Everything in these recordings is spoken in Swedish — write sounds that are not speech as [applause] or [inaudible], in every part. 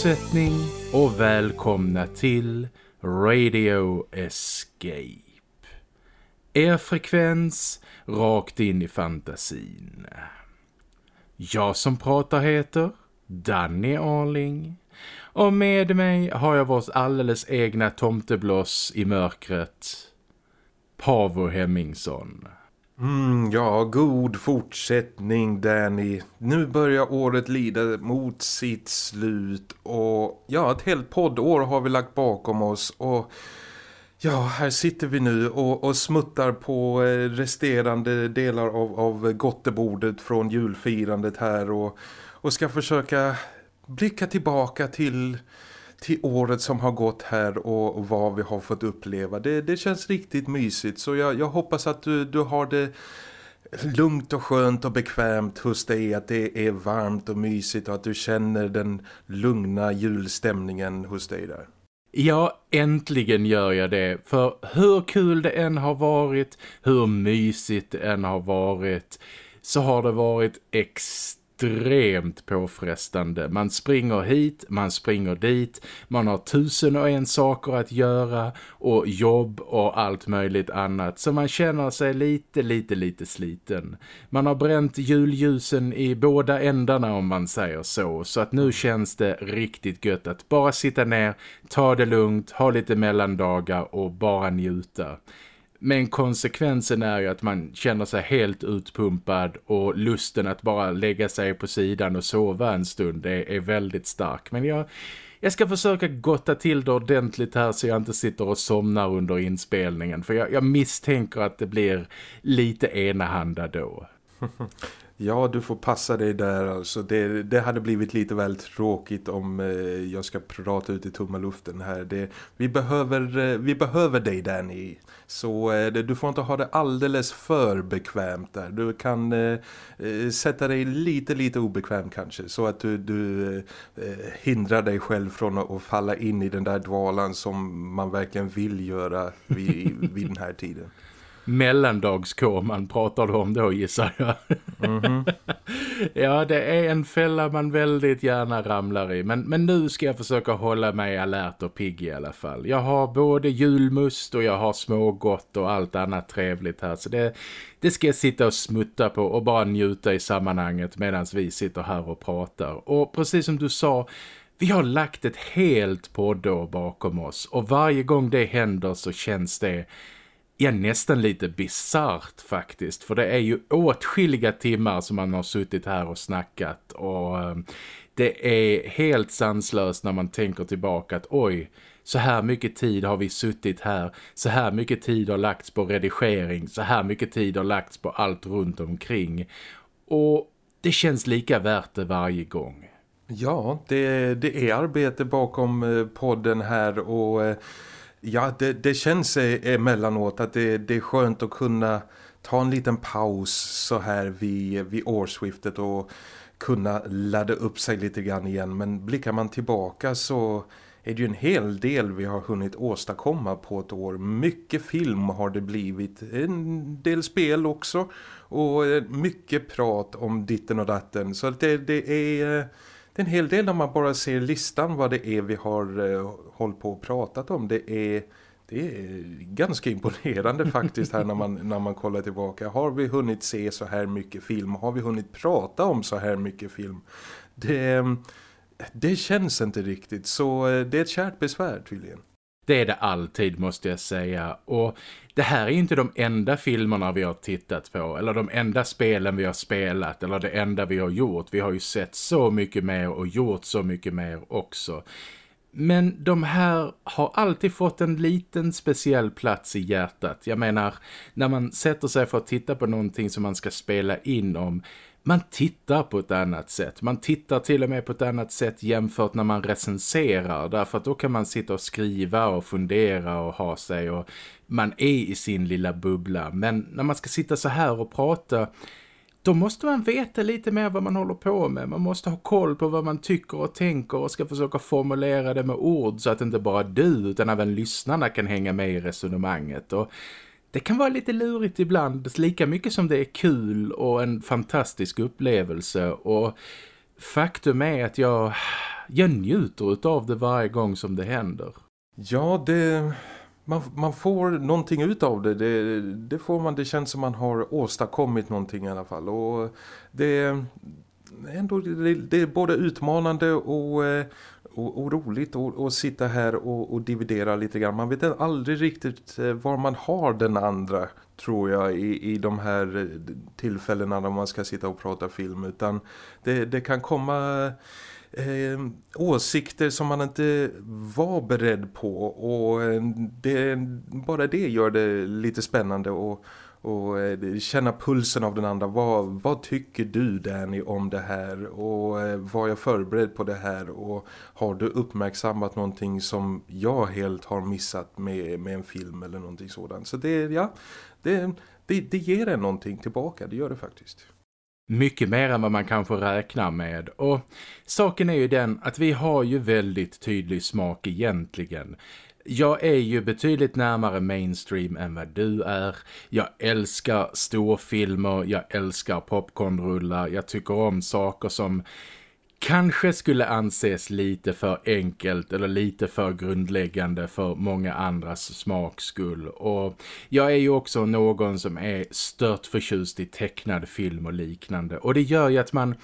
Fortsättning och välkomna till Radio Escape. Er frekvens rakt in i fantasin. Jag som pratar heter Danny Arling. Och med mig har jag vårt alldeles egna tomteblås i mörkret. Pavo Hemmingsson. Mm, ja, god fortsättning Danny. Nu börjar året lida mot sitt slut och ja, ett helt poddår har vi lagt bakom oss och ja, här sitter vi nu och, och smuttar på eh, resterande delar av, av gottebordet från julfirandet här och, och ska försöka blicka tillbaka till till året som har gått här och vad vi har fått uppleva. Det, det känns riktigt mysigt så jag, jag hoppas att du, du har det lugnt och skönt och bekvämt hos dig att det är varmt och mysigt och att du känner den lugna julstämningen hos dig där. Ja, äntligen gör jag det. För hur kul det än har varit, hur mysigt det än har varit, så har det varit extremt extremt påfrestande. Man springer hit, man springer dit, man har tusen och en saker att göra och jobb och allt möjligt annat. Så man känner sig lite, lite, lite sliten. Man har bränt julljusen i båda ändarna om man säger så. Så att nu känns det riktigt gött att bara sitta ner, ta det lugnt, ha lite mellandagar och bara njuta. Men konsekvensen är ju att man känner sig helt utpumpad och lusten att bara lägga sig på sidan och sova en stund är, är väldigt stark. Men jag, jag ska försöka gotta till det ordentligt här så jag inte sitter och somnar under inspelningen. För jag, jag misstänker att det blir lite enahanda då. [laughs] Ja, du får passa dig där alltså. Det, det hade blivit lite väl tråkigt om eh, jag ska prata ut i tomma luften här. Det, vi, behöver, eh, vi behöver dig Danny. Så eh, du får inte ha det alldeles för bekvämt där. Du kan eh, eh, sätta dig lite, lite obekväm kanske. Så att du, du eh, hindrar dig själv från att falla in i den där dvalan som man verkligen vill göra vid, [laughs] vid den här tiden mellandagskoman pratar du om då gissar jag. Mm -hmm. [laughs] ja, det är en fälla man väldigt gärna ramlar i. Men, men nu ska jag försöka hålla mig alert och pigg i alla fall. Jag har både julmust och jag har smågott och allt annat trevligt här. Så det, det ska jag sitta och smutta på och bara njuta i sammanhanget medan vi sitter här och pratar. Och precis som du sa... Vi har lagt ett helt poddår bakom oss och varje gång det händer så känns det ja, nästan lite bizart faktiskt. För det är ju åtskilliga timmar som man har suttit här och snackat. Och eh, det är helt sanslöst när man tänker tillbaka att oj, så här mycket tid har vi suttit här. Så här mycket tid har lagts på redigering. Så här mycket tid har lagts på allt runt omkring. Och det känns lika värt det varje gång. Ja, det, det är arbete bakom eh, podden här och eh, Ja, det, det känns e, emellanåt att det, det är skönt att kunna ta en liten paus så här vid, vid årsskiftet och kunna ladda upp sig lite grann igen. Men blickar man tillbaka så är det ju en hel del vi har hunnit åstadkomma på ett år. Mycket film har det blivit, en del spel också och eh, mycket prat om ditten och datten. Så det, det är eh, det är en hel del när man bara ser listan vad det är vi har eh, hållit på och pratat om. Det är, det är ganska imponerande [laughs] faktiskt här när man, när man kollar tillbaka. Har vi hunnit se så här mycket film? Har vi hunnit prata om så här mycket film? Det, det känns inte riktigt så eh, det är ett kärt besvär tydligen. Det är det alltid måste jag säga. Och det här är inte de enda filmerna vi har tittat på. Eller de enda spelen vi har spelat. Eller det enda vi har gjort. Vi har ju sett så mycket mer och gjort så mycket mer också. Men de här har alltid fått en liten speciell plats i hjärtat. Jag menar, när man sätter sig för att titta på någonting som man ska spela in om man tittar på ett annat sätt. Man tittar till och med på ett annat sätt jämfört när man recenserar. Därför att då kan man sitta och skriva och fundera och ha sig och man är i sin lilla bubbla. Men när man ska sitta så här och prata då måste man veta lite mer vad man håller på med. Man måste ha koll på vad man tycker och tänker och ska försöka formulera det med ord så att inte bara du utan även lyssnarna kan hänga med i resonemanget. Och det kan vara lite lurigt ibland, lika mycket som det är kul och en fantastisk upplevelse och faktum är att jag, jag njuter av det varje gång som det händer. Ja, det, man, man får någonting ut av det. det. Det får man, det känns som man har åstadkommit någonting i alla fall. Och det, ändå, det, det är både utmanande och, eh, och, och roligt att sitta här och, och, dividera lite grann. Man vet aldrig riktigt eh, var man har den andra tror jag i, i de här eh, tillfällena när man ska sitta och prata film utan det, det kan komma eh, åsikter som man inte var beredd på och eh, det, bara det gör det lite spännande och och eh, känna pulsen av den andra. Vad, vad tycker du Danny om det här? Och eh, var jag förberedd på det här? Och har du uppmärksammat någonting som jag helt har missat med, med en film eller någonting sådant? Så det, ja, det, det, det ger en någonting tillbaka, det gör det faktiskt. Mycket mer än vad man kanske räknar med. Och saken är ju den att vi har ju väldigt tydlig smak egentligen. Jag är ju betydligt närmare mainstream än vad du är. Jag älskar storfilmer, jag älskar popcornrullar. Jag tycker om saker som kanske skulle anses lite för enkelt eller lite för grundläggande för många andras smakskull. Och jag är ju också någon som är stört förtjust i tecknad film och liknande. Och det gör ju att man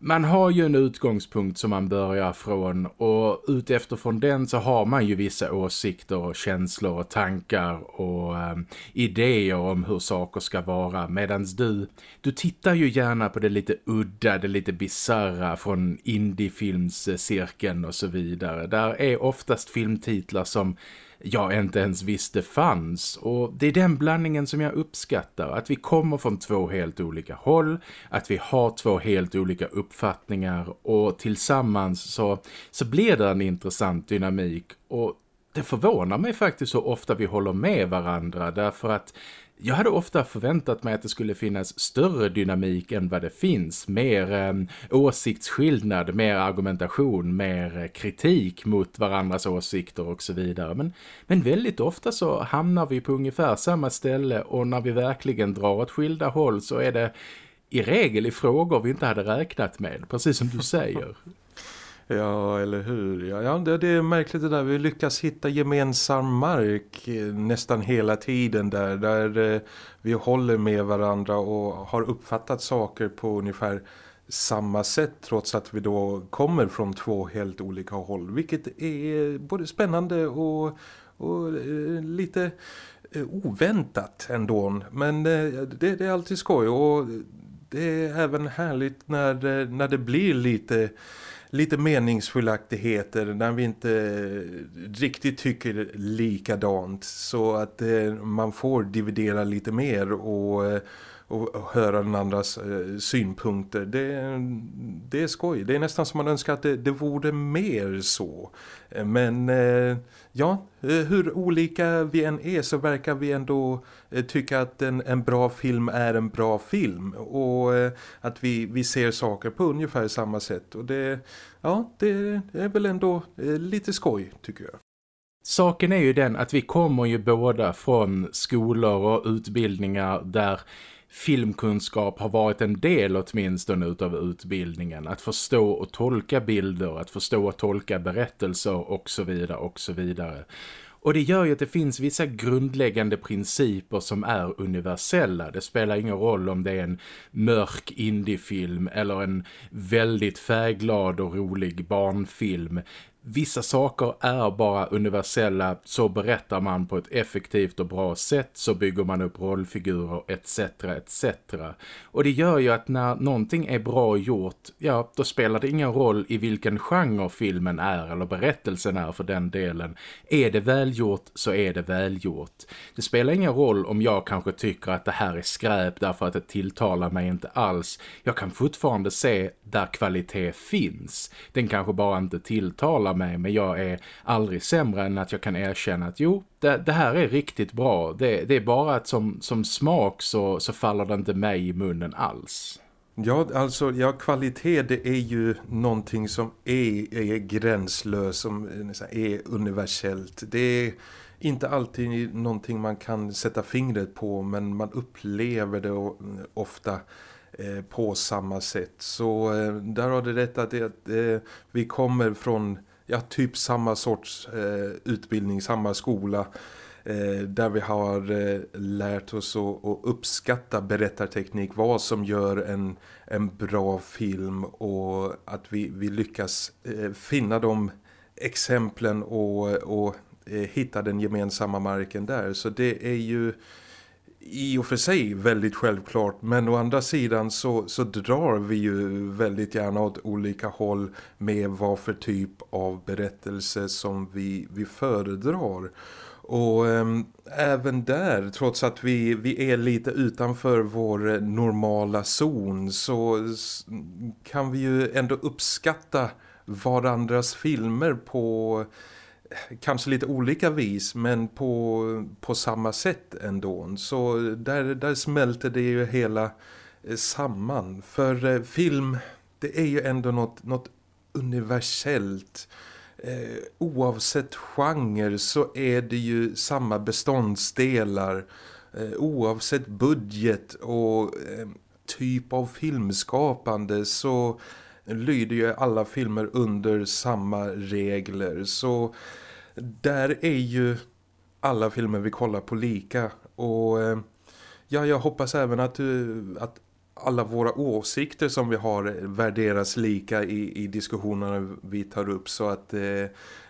man har ju en utgångspunkt som man börjar från och utefter den så har man ju vissa åsikter och känslor och tankar och eh, idéer om hur saker ska vara medan du, du tittar ju gärna på det lite udda, det lite bizarra från indiefilmscirkeln och så vidare. Där är oftast filmtitlar som jag inte ens visste fanns. Och det är den blandningen som jag uppskattar. Att vi kommer från två helt olika håll. Att vi har två helt olika uppfattningar. Och tillsammans så, så blir det en intressant dynamik. Och det förvånar mig faktiskt så ofta vi håller med varandra. Därför att jag hade ofta förväntat mig att det skulle finnas större dynamik än vad det finns. Mer eh, åsiktsskillnad, mer argumentation, mer kritik mot varandras åsikter och så vidare. Men, men väldigt ofta så hamnar vi på ungefär samma ställe och när vi verkligen drar åt skilda håll så är det i regel i frågor vi inte hade räknat med, precis som du säger. Ja, eller hur? Ja, ja det, det, är märkligt det där. Vi lyckas hitta gemensam mark eh, nästan hela tiden där. Där eh, vi håller med varandra och har uppfattat saker på ungefär samma sätt trots att vi då kommer från två helt olika håll. Vilket är både spännande och, och eh, lite oväntat ändå. Men det, det är alltid skoj och det är även härligt när, när det blir lite lite meningsfullaktigheter när vi inte riktigt tycker likadant. Så att eh, man får dividera lite mer och, eh, och höra den andras eh, synpunkter. Det, det är skoj. Det är nästan som man önskar att det, det vore mer så. Eh, men eh, ja, eh, hur olika vi än är så verkar vi ändå eh, tycka att en, en bra film är en bra film. Och eh, att vi, vi ser saker på ungefär samma sätt. Och det, ja, det är väl ändå lite skoj tycker jag. Saken är ju den att vi kommer ju båda från skolor och utbildningar där filmkunskap har varit en del åtminstone utav utbildningen. Att förstå och tolka bilder, att förstå och tolka berättelser och så vidare och så vidare. Och det gör ju att det finns vissa grundläggande principer som är universella. Det spelar ingen roll om det är en mörk indiefilm eller en väldigt färgglad och rolig barnfilm vissa saker är bara universella så berättar man på ett effektivt och bra sätt så bygger man upp rollfigurer etc. etc. Och det gör ju att när någonting är bra gjort, ja då spelar det ingen roll i vilken genre filmen är eller berättelsen är för den delen. Är det välgjort så är det välgjort. Det spelar ingen roll om jag kanske tycker att det här är skräp därför att det tilltalar mig inte alls. Jag kan fortfarande se där kvalitet finns. Den kanske bara inte tilltalar mig men jag är aldrig sämre än att jag kan erkänna att jo, det, det här är riktigt bra. Det, det, är bara att som, som smak så, så faller det inte mig i munnen alls. Ja, alltså ja, kvalitet det är ju någonting som är, är gränslöst, som eh, är universellt. Det är inte alltid någonting man kan sätta fingret på men man upplever det ofta eh, på samma sätt. Så eh, där har det rätt att, att eh, vi kommer från ja, typ samma sorts eh, utbildning, samma skola eh, där vi har eh, lärt oss att, att uppskatta berättarteknik, vad som gör en, en bra film och att vi, vi lyckas eh, finna de exemplen och, och eh, hitta den gemensamma marken där. Så det är ju i och för sig väldigt självklart men å andra sidan så, så drar vi ju väldigt gärna åt olika håll med vad för typ av berättelse som vi, vi föredrar. Och äm, även där, trots att vi, vi är lite utanför vår eh, normala zon så kan vi ju ändå uppskatta varandras filmer på kanske lite olika vis men på, på samma sätt ändå. Så där, där smälter det ju hela eh, samman. För eh, film, det är ju ändå något, något universellt. Eh, oavsett genre så är det ju samma beståndsdelar. Eh, oavsett budget och eh, typ av filmskapande så lyder ju alla filmer under samma regler. Så där är ju alla filmer vi kollar på lika. Och eh, ja, jag hoppas även att, eh, att alla våra åsikter som vi har värderas lika i, i diskussionerna vi tar upp så att eh,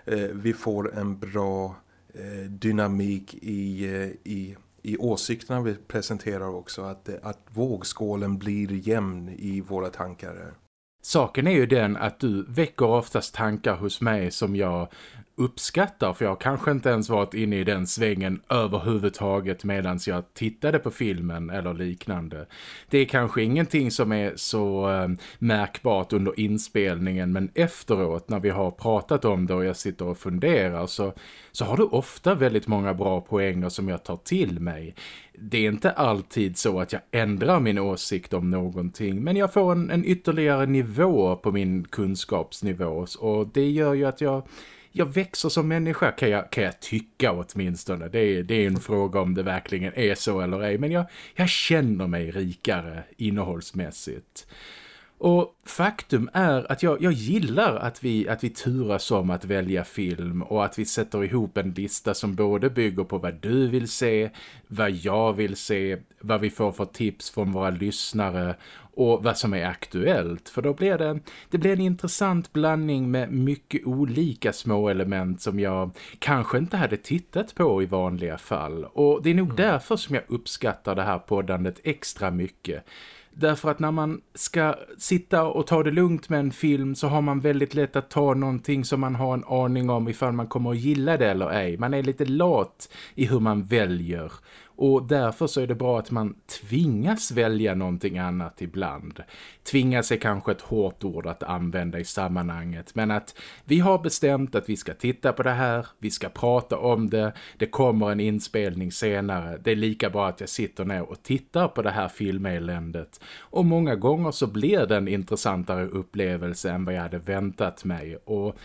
eh vi får en bra eh, dynamik i, i, i åsikterna vi presenterar också. Att, att vågskålen blir jämn i våra tankar. Saken är ju den att du väcker oftast tankar hos mig som jag uppskattar för jag har kanske inte ens varit inne i den svängen överhuvudtaget medan jag tittade på filmen eller liknande. Det är kanske ingenting som är så eh, märkbart under inspelningen men efteråt när vi har pratat om det och jag sitter och funderar så, så har du ofta väldigt många bra poänger som jag tar till mig. Det är inte alltid så att jag ändrar min åsikt om någonting men jag får en, en ytterligare nivå på min kunskapsnivå och det gör ju att jag jag växer som människa kan jag, kan jag tycka åtminstone. Det är, det är en fråga om det verkligen är så eller ej. Men jag, jag känner mig rikare innehållsmässigt. Och faktum är att jag, jag gillar att vi, att vi turas om att välja film och att vi sätter ihop en lista som både bygger på vad du vill se, vad jag vill se, vad vi får för tips från våra lyssnare och vad som är aktuellt. För då blir det, det blir en intressant blandning med mycket olika små element som jag kanske inte hade tittat på i vanliga fall. Och det är nog mm. därför som jag uppskattar det här poddandet extra mycket. Därför att när man ska sitta och ta det lugnt med en film så har man väldigt lätt att ta någonting som man har en aning om ifall man kommer att gilla det eller ej. Man är lite lat i hur man väljer. Och därför så är det bra att man tvingas välja någonting annat ibland. Tvingas är kanske ett hårt ord att använda i sammanhanget. Men att vi har bestämt att vi ska titta på det här. Vi ska prata om det. Det kommer en inspelning senare. Det är lika bra att jag sitter ner och tittar på det här filmeländet. Och många gånger så blir det en intressantare upplevelse än vad jag hade väntat mig. Och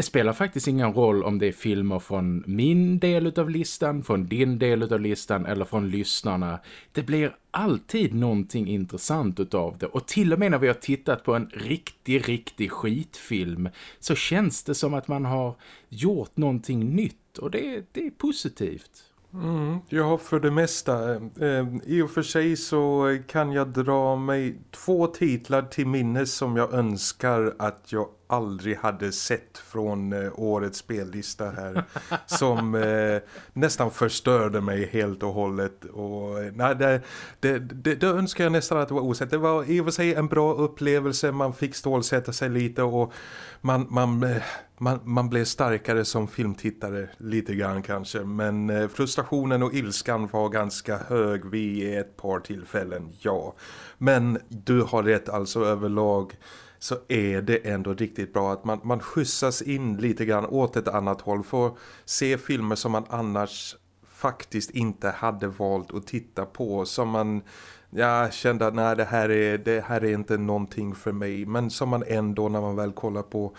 det spelar faktiskt ingen roll om det är filmer från min del av listan, från din del av listan eller från lyssnarna. Det blir alltid någonting intressant utav det. Och till och med när vi har tittat på en riktig, riktig skitfilm så känns det som att man har gjort någonting nytt. Och det, det är positivt. Mm, ja, för det mesta. Eh, I och för sig så kan jag dra mig två titlar till minnes som jag önskar att jag aldrig hade sett från eh, årets spellista här. [laughs] som eh, nästan förstörde mig helt och hållet. Och, eh, nej, det, det, det, det önskar jag nästan att det var osett. Det var i och för sig en bra upplevelse. Man fick stålsätta sig lite och man, man, eh, man, man blev starkare som filmtittare lite grann kanske. Men eh, frustrationen och ilskan var ganska hög vid ett par tillfällen, ja. Men du har rätt alltså överlag så är det ändå riktigt bra att man, man skjutsas in lite grann åt ett annat håll för att se filmer som man annars faktiskt inte hade valt att titta på som man ja, kände att nej, det, här är, det här är inte någonting för mig men som man ändå när man väl kollar på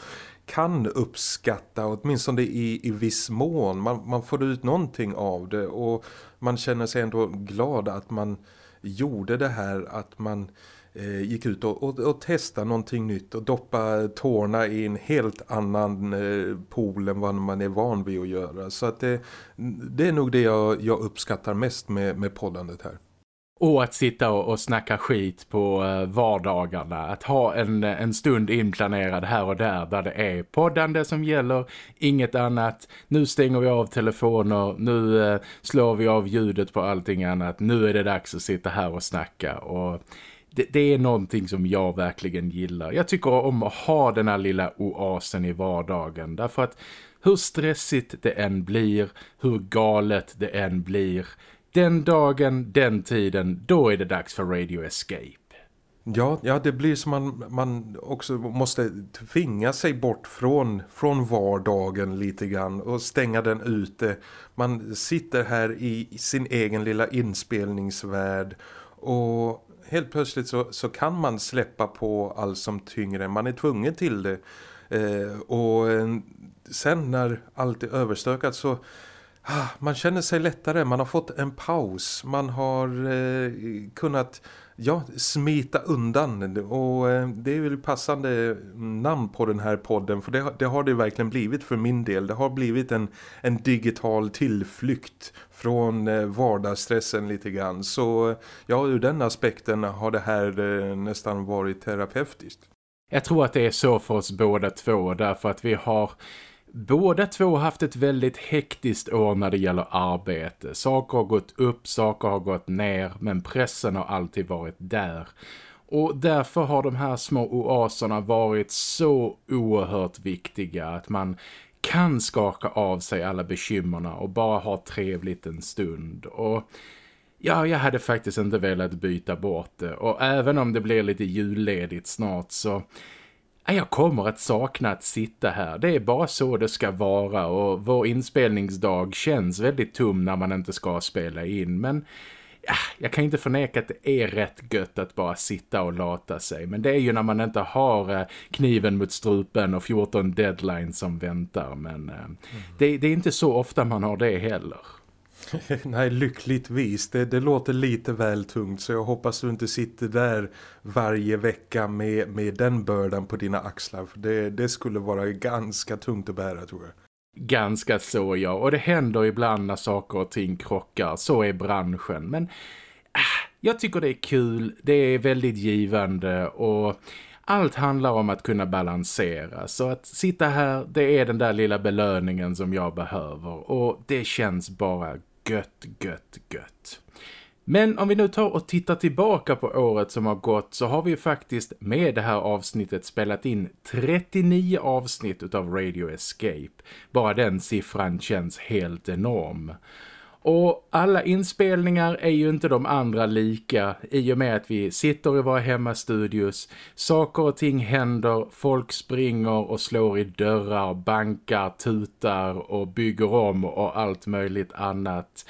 kan uppskatta åtminstone i, i viss mån. Man, man får ut någonting av det och man känner sig ändå glad att man gjorde det här att man eh, gick ut och, och, och testade någonting nytt och doppa tårna i en helt annan eh, pool än vad man är van vid att göra. Så att det, det är nog det jag, jag uppskattar mest med, med poddandet här. Och att sitta och, och snacka skit på uh, vardagarna. Att ha en, en stund inplanerad här och där där det är poddande som gäller. Inget annat. Nu stänger vi av telefoner. Nu uh, slår vi av ljudet på allting annat. Nu är det dags att sitta här och snacka. Och det, det, är någonting som jag verkligen gillar. Jag tycker om att ha den här lilla oasen i vardagen. Därför att hur stressigt det än blir, hur galet det än blir den dagen, den tiden, då är det dags för Radio Escape. Ja, ja det blir som man, man också måste tvinga sig bort från, från vardagen lite grann och stänga den ute. Man sitter här i sin egen lilla inspelningsvärld och helt plötsligt så, så kan man släppa på allt som tyngre. Man är tvungen till det. Eh, och eh, sen när allt är överstökat så Ah, man känner sig lättare, man har fått en paus, man har eh, kunnat ja, smita undan och eh, det är väl passande namn på den här podden för det, det, har det verkligen blivit för min del. Det har blivit en, en digital tillflykt från eh, vardagsstressen lite grann. Så ja, ur den aspekten har det här eh, nästan varit terapeutiskt. Jag tror att det är så för oss båda två därför att vi har Båda två har haft ett väldigt hektiskt år när det gäller arbete. Saker har gått upp, saker har gått ner, men pressen har alltid varit där. Och därför har de här små oaserna varit så oerhört viktiga att man kan skaka av sig alla bekymmerna och bara ha trevligt en stund. Och ja, jag hade faktiskt inte velat byta bort det. Och även om det blir lite julledigt snart så jag kommer att sakna att sitta här. Det är bara så det ska vara och vår inspelningsdag känns väldigt tom när man inte ska spela in. Men ja, jag kan inte förneka att det är rätt gött att bara sitta och lata sig. Men det är ju när man inte har eh, kniven mot strupen och 14 deadlines som väntar. Men eh, mm. det, det är inte så ofta man har det heller. [laughs] Nej, lyckligtvis. Det, det låter lite väl tungt så jag hoppas du inte sitter där varje vecka med, med den bördan på dina axlar. För det, det skulle vara ganska tungt att bära tror jag. Ganska så ja, och det händer ibland när saker och ting krockar. Så är branschen, men äh, jag tycker det är kul. Det är väldigt givande och... Allt handlar om att kunna balansera så att sitta här det är den där lilla belöningen som jag behöver och det känns bara gött, gött, gött. Men om vi nu tar och tittar tillbaka på året som har gått så har vi faktiskt med det här avsnittet spelat in 39 avsnitt utav Radio Escape. Bara den siffran känns helt enorm. Och alla inspelningar är ju inte de andra lika i och med att vi sitter i våra hemmastudios. Saker och ting händer, folk springer och slår i dörrar, bankar, tutar och bygger om och allt möjligt annat.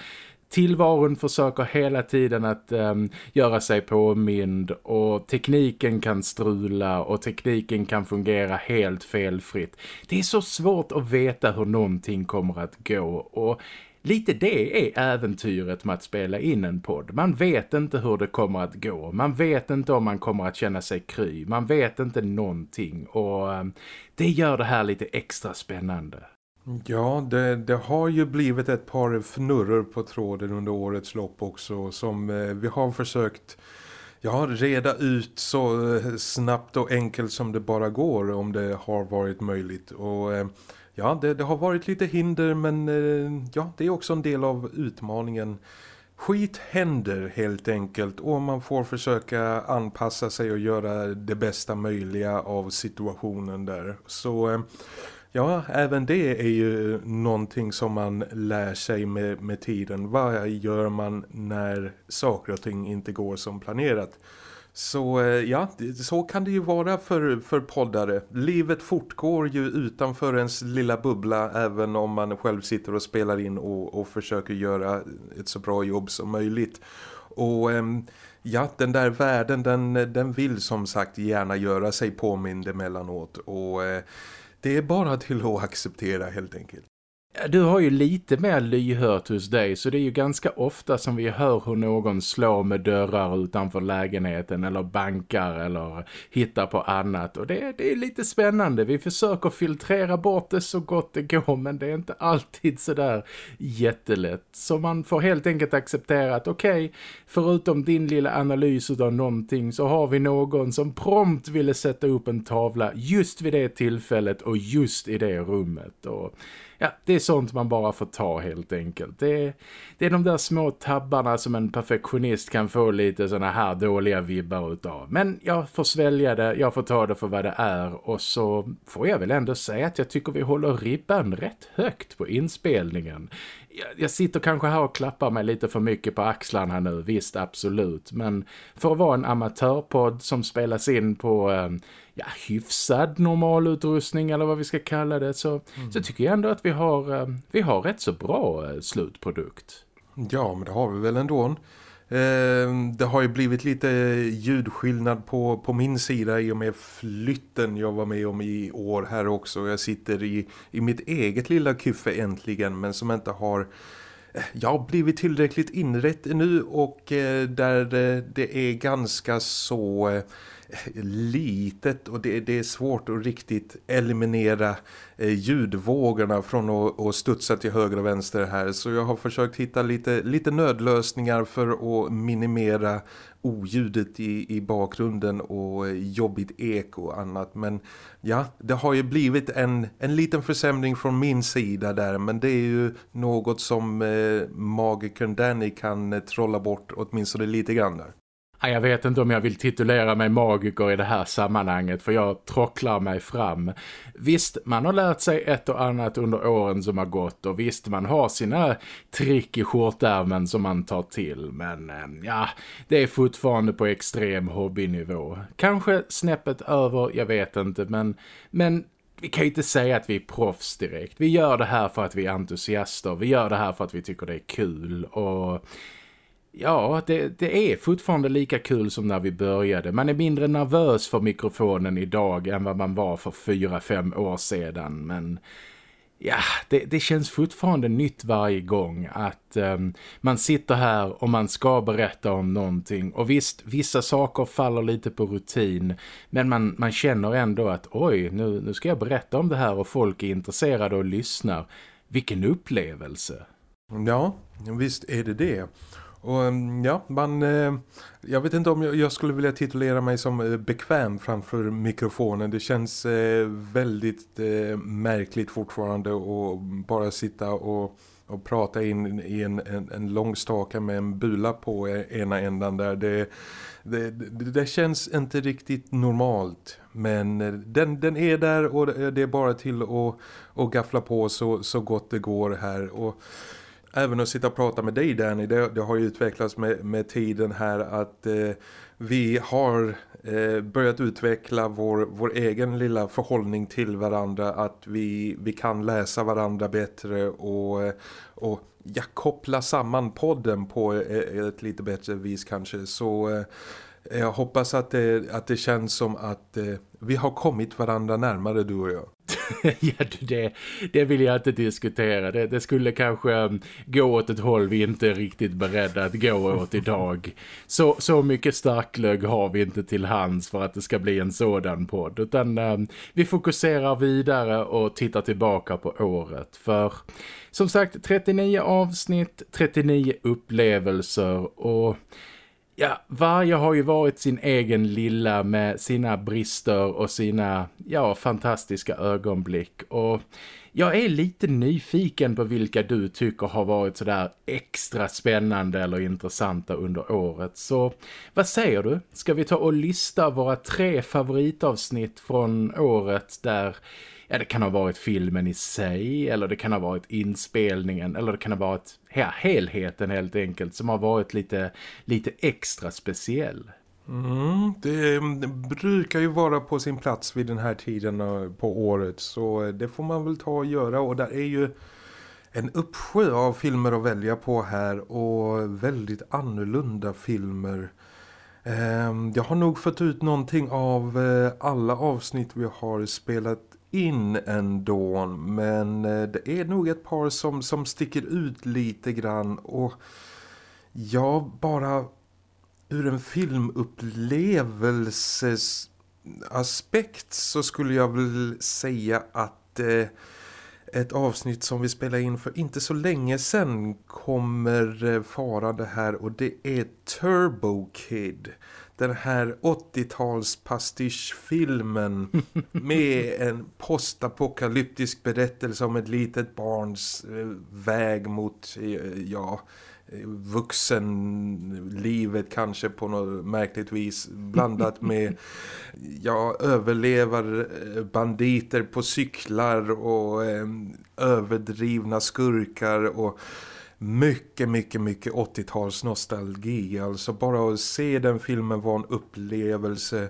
Tillvaron försöker hela tiden att äm, göra sig påmind och tekniken kan strula och tekniken kan fungera helt felfritt. Det är så svårt att veta hur någonting kommer att gå och Lite det är äventyret med att spela in en podd. Man vet inte hur det kommer att gå. Man vet inte om man kommer att känna sig kry. Man vet inte någonting. Och eh, det gör det här lite extra spännande. Ja, det, det, har ju blivit ett par fnurror på tråden under årets lopp också som eh, vi har försökt ja, reda ut så eh, snabbt och enkelt som det bara går om det har varit möjligt. Och eh, ja, det, det, har varit lite hinder men eh, ja, det är också en del av utmaningen. Skit händer helt enkelt och man får försöka anpassa sig och göra det bästa möjliga av situationen där. Så eh, ja, även det är ju någonting som man lär sig med, med tiden. Vad gör man när saker och ting inte går som planerat? Så eh, ja, så kan det ju vara för, för poddare. Livet fortgår ju utanför ens lilla bubbla även om man själv sitter och spelar in och, och försöker göra ett så bra jobb som möjligt. Och ehm, ja, den där världen den, den vill som sagt gärna göra sig påmind emellanåt och eh, det är bara till att acceptera helt enkelt. Du har ju lite mer lyhört hos dig så det är ju ganska ofta som vi hör hur någon slår med dörrar utanför lägenheten eller bankar eller hittar på annat och det, det är lite spännande. Vi försöker filtrera bort det så gott det går men det är inte alltid så där jättelätt. Så man får helt enkelt acceptera att okej, okay, förutom din lilla analys av någonting så har vi någon som prompt ville sätta upp en tavla just vid det tillfället och just i det rummet och ja, det är sånt man bara får ta helt enkelt. Det är, det är de där små tabbarna som en perfektionist kan få lite såna här dåliga vibbar utav. Men jag får svälja det, jag får ta det för vad det är och så får jag väl ändå säga att jag tycker vi håller ribban rätt högt på inspelningen jag sitter kanske här och klappar mig lite för mycket på axlarna nu, visst absolut. Men för att vara en amatörpodd som spelas in på eh, ja, hyfsad normalutrustning eller vad vi ska kalla det så, mm. så tycker jag ändå att vi har, ehm, vi har rätt så bra eh, slutprodukt. Ja, men det har vi väl ändå. Ehm, det har ju blivit lite ljudskillnad på, på min sida i och med flytten jag var med om i år här också. Jag sitter i, i mitt eget lilla kyffe äntligen men som inte har eh, jag blivit tillräckligt inrätt nu och eh, där det är ganska så eh, litet och det, det, är svårt att riktigt eliminera eh, ljudvågorna från att, att studsa till höger och vänster här. Så jag har försökt hitta lite, lite nödlösningar för att minimera oljudet i, i bakgrunden och eh, jobbigt ek och annat. Men ja, det har ju blivit en, en liten försämring från min sida där. Men det är ju något som eh, magikern Danny kan eh, trolla bort åtminstone lite grann där. Jag vet inte om jag vill titulera mig magiker i det här sammanhanget för jag trocklar mig fram. Visst, man har lärt sig ett och annat under åren som har gått och visst, man har sina trick i skjortärmen som man tar till. Men eh, ja, det är fortfarande på extrem hobbynivå. Kanske snäppet över, jag vet inte, men, men vi kan ju inte säga att vi är proffs direkt. Vi gör det här för att vi är entusiaster. Vi gör det här för att vi tycker det är kul och Ja, det, det, är fortfarande lika kul som när vi började. Man är mindre nervös för mikrofonen idag än vad man var för fyra, fem år sedan. Men ja, det, det känns fortfarande nytt varje gång att um, man sitter här och man ska berätta om någonting. Och visst, vissa saker faller lite på rutin. Men man, man känner ändå att oj, nu, nu ska jag berätta om det här och folk är intresserade och lyssnar. Vilken upplevelse! Ja, visst är det det. Och ehm, ja, man, eh, jag vet inte om jag, skulle vilja titulera mig som eh, bekväm framför mikrofonen. Det känns eh, väldigt märkligt fortfarande att bara sitta och, och prata in i en, en, en lång staka med en bula på e, ena ändan där. Det, det, det, det, känns inte riktigt normalt men den, den är där och det är bara till att, att gaffla på så, så gott det går här och även att sitta och prata med dig Danny, det, det har ju utvecklats med, med tiden här att eh, vi har eh, börjat utveckla vår, vår egen lilla förhållning till varandra. Att vi, vi kan läsa varandra bättre och, eh, och ja, koppla samman podden på ett, ett lite bättre vis kanske. Så eh, jag hoppas att det, att det känns som att eh, vi har kommit varandra närmare du och jag. [laughs] ja, det, det vill jag inte diskutera. Det, det skulle kanske um, gå åt ett håll vi inte är riktigt beredda att gå åt idag. Så, så mycket starklög har vi inte till hands för att det ska bli en sådan podd. Utan um, vi fokuserar vidare och tittar tillbaka på året. För som sagt, 39 avsnitt, 39 upplevelser och Ja, varje har ju varit sin egen lilla med sina brister och sina, ja, fantastiska ögonblick. Och jag är lite nyfiken på vilka du tycker har varit sådär extra spännande eller intressanta under året. Så vad säger du? Ska vi ta och lista våra tre favoritavsnitt från året där ja, det kan ha varit filmen i sig eller det kan ha varit inspelningen eller det kan ha varit ja, helheten helt enkelt som har varit lite, lite extra speciell. Mm, det, det, brukar ju vara på sin plats vid den här tiden på året så det får man väl ta och göra och där är ju en uppsjö av filmer att välja på här och väldigt annorlunda filmer. Ehm, jag har nog fått ut någonting av eh, alla avsnitt vi har spelat in ändå men eh, det är nog ett par som, som sticker ut lite grann och jag bara ur en filmupplevelses aspekt så skulle jag väl säga att eh, ett avsnitt som vi spelade in för inte så länge sedan kommer eh, fara det här och det är Turbo Kid. Den här 80-tals pastischfilmen [laughs] med en postapokalyptisk berättelse om ett litet barns eh, väg mot eh, ja, vuxenlivet kanske på något märkligt vis blandat [laughs] med ja, överlevar banditer på cyklar och eh, överdrivna skurkar och mycket, mycket, mycket 80-tals nostalgi. Alltså bara att se den filmen var en upplevelse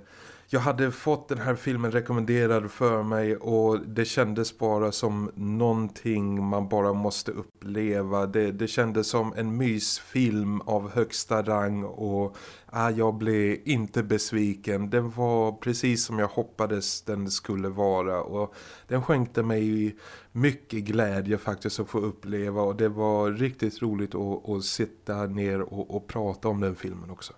jag hade fått den här filmen rekommenderad för mig och det kändes bara som någonting man bara måste uppleva. Det, det kändes som en mysfilm av högsta rang och äh, jag blev inte besviken. Den var precis som jag hoppades den skulle vara och den skänkte mig mycket glädje faktiskt att få uppleva och det var riktigt roligt att, att sitta ner och, och prata om den filmen också.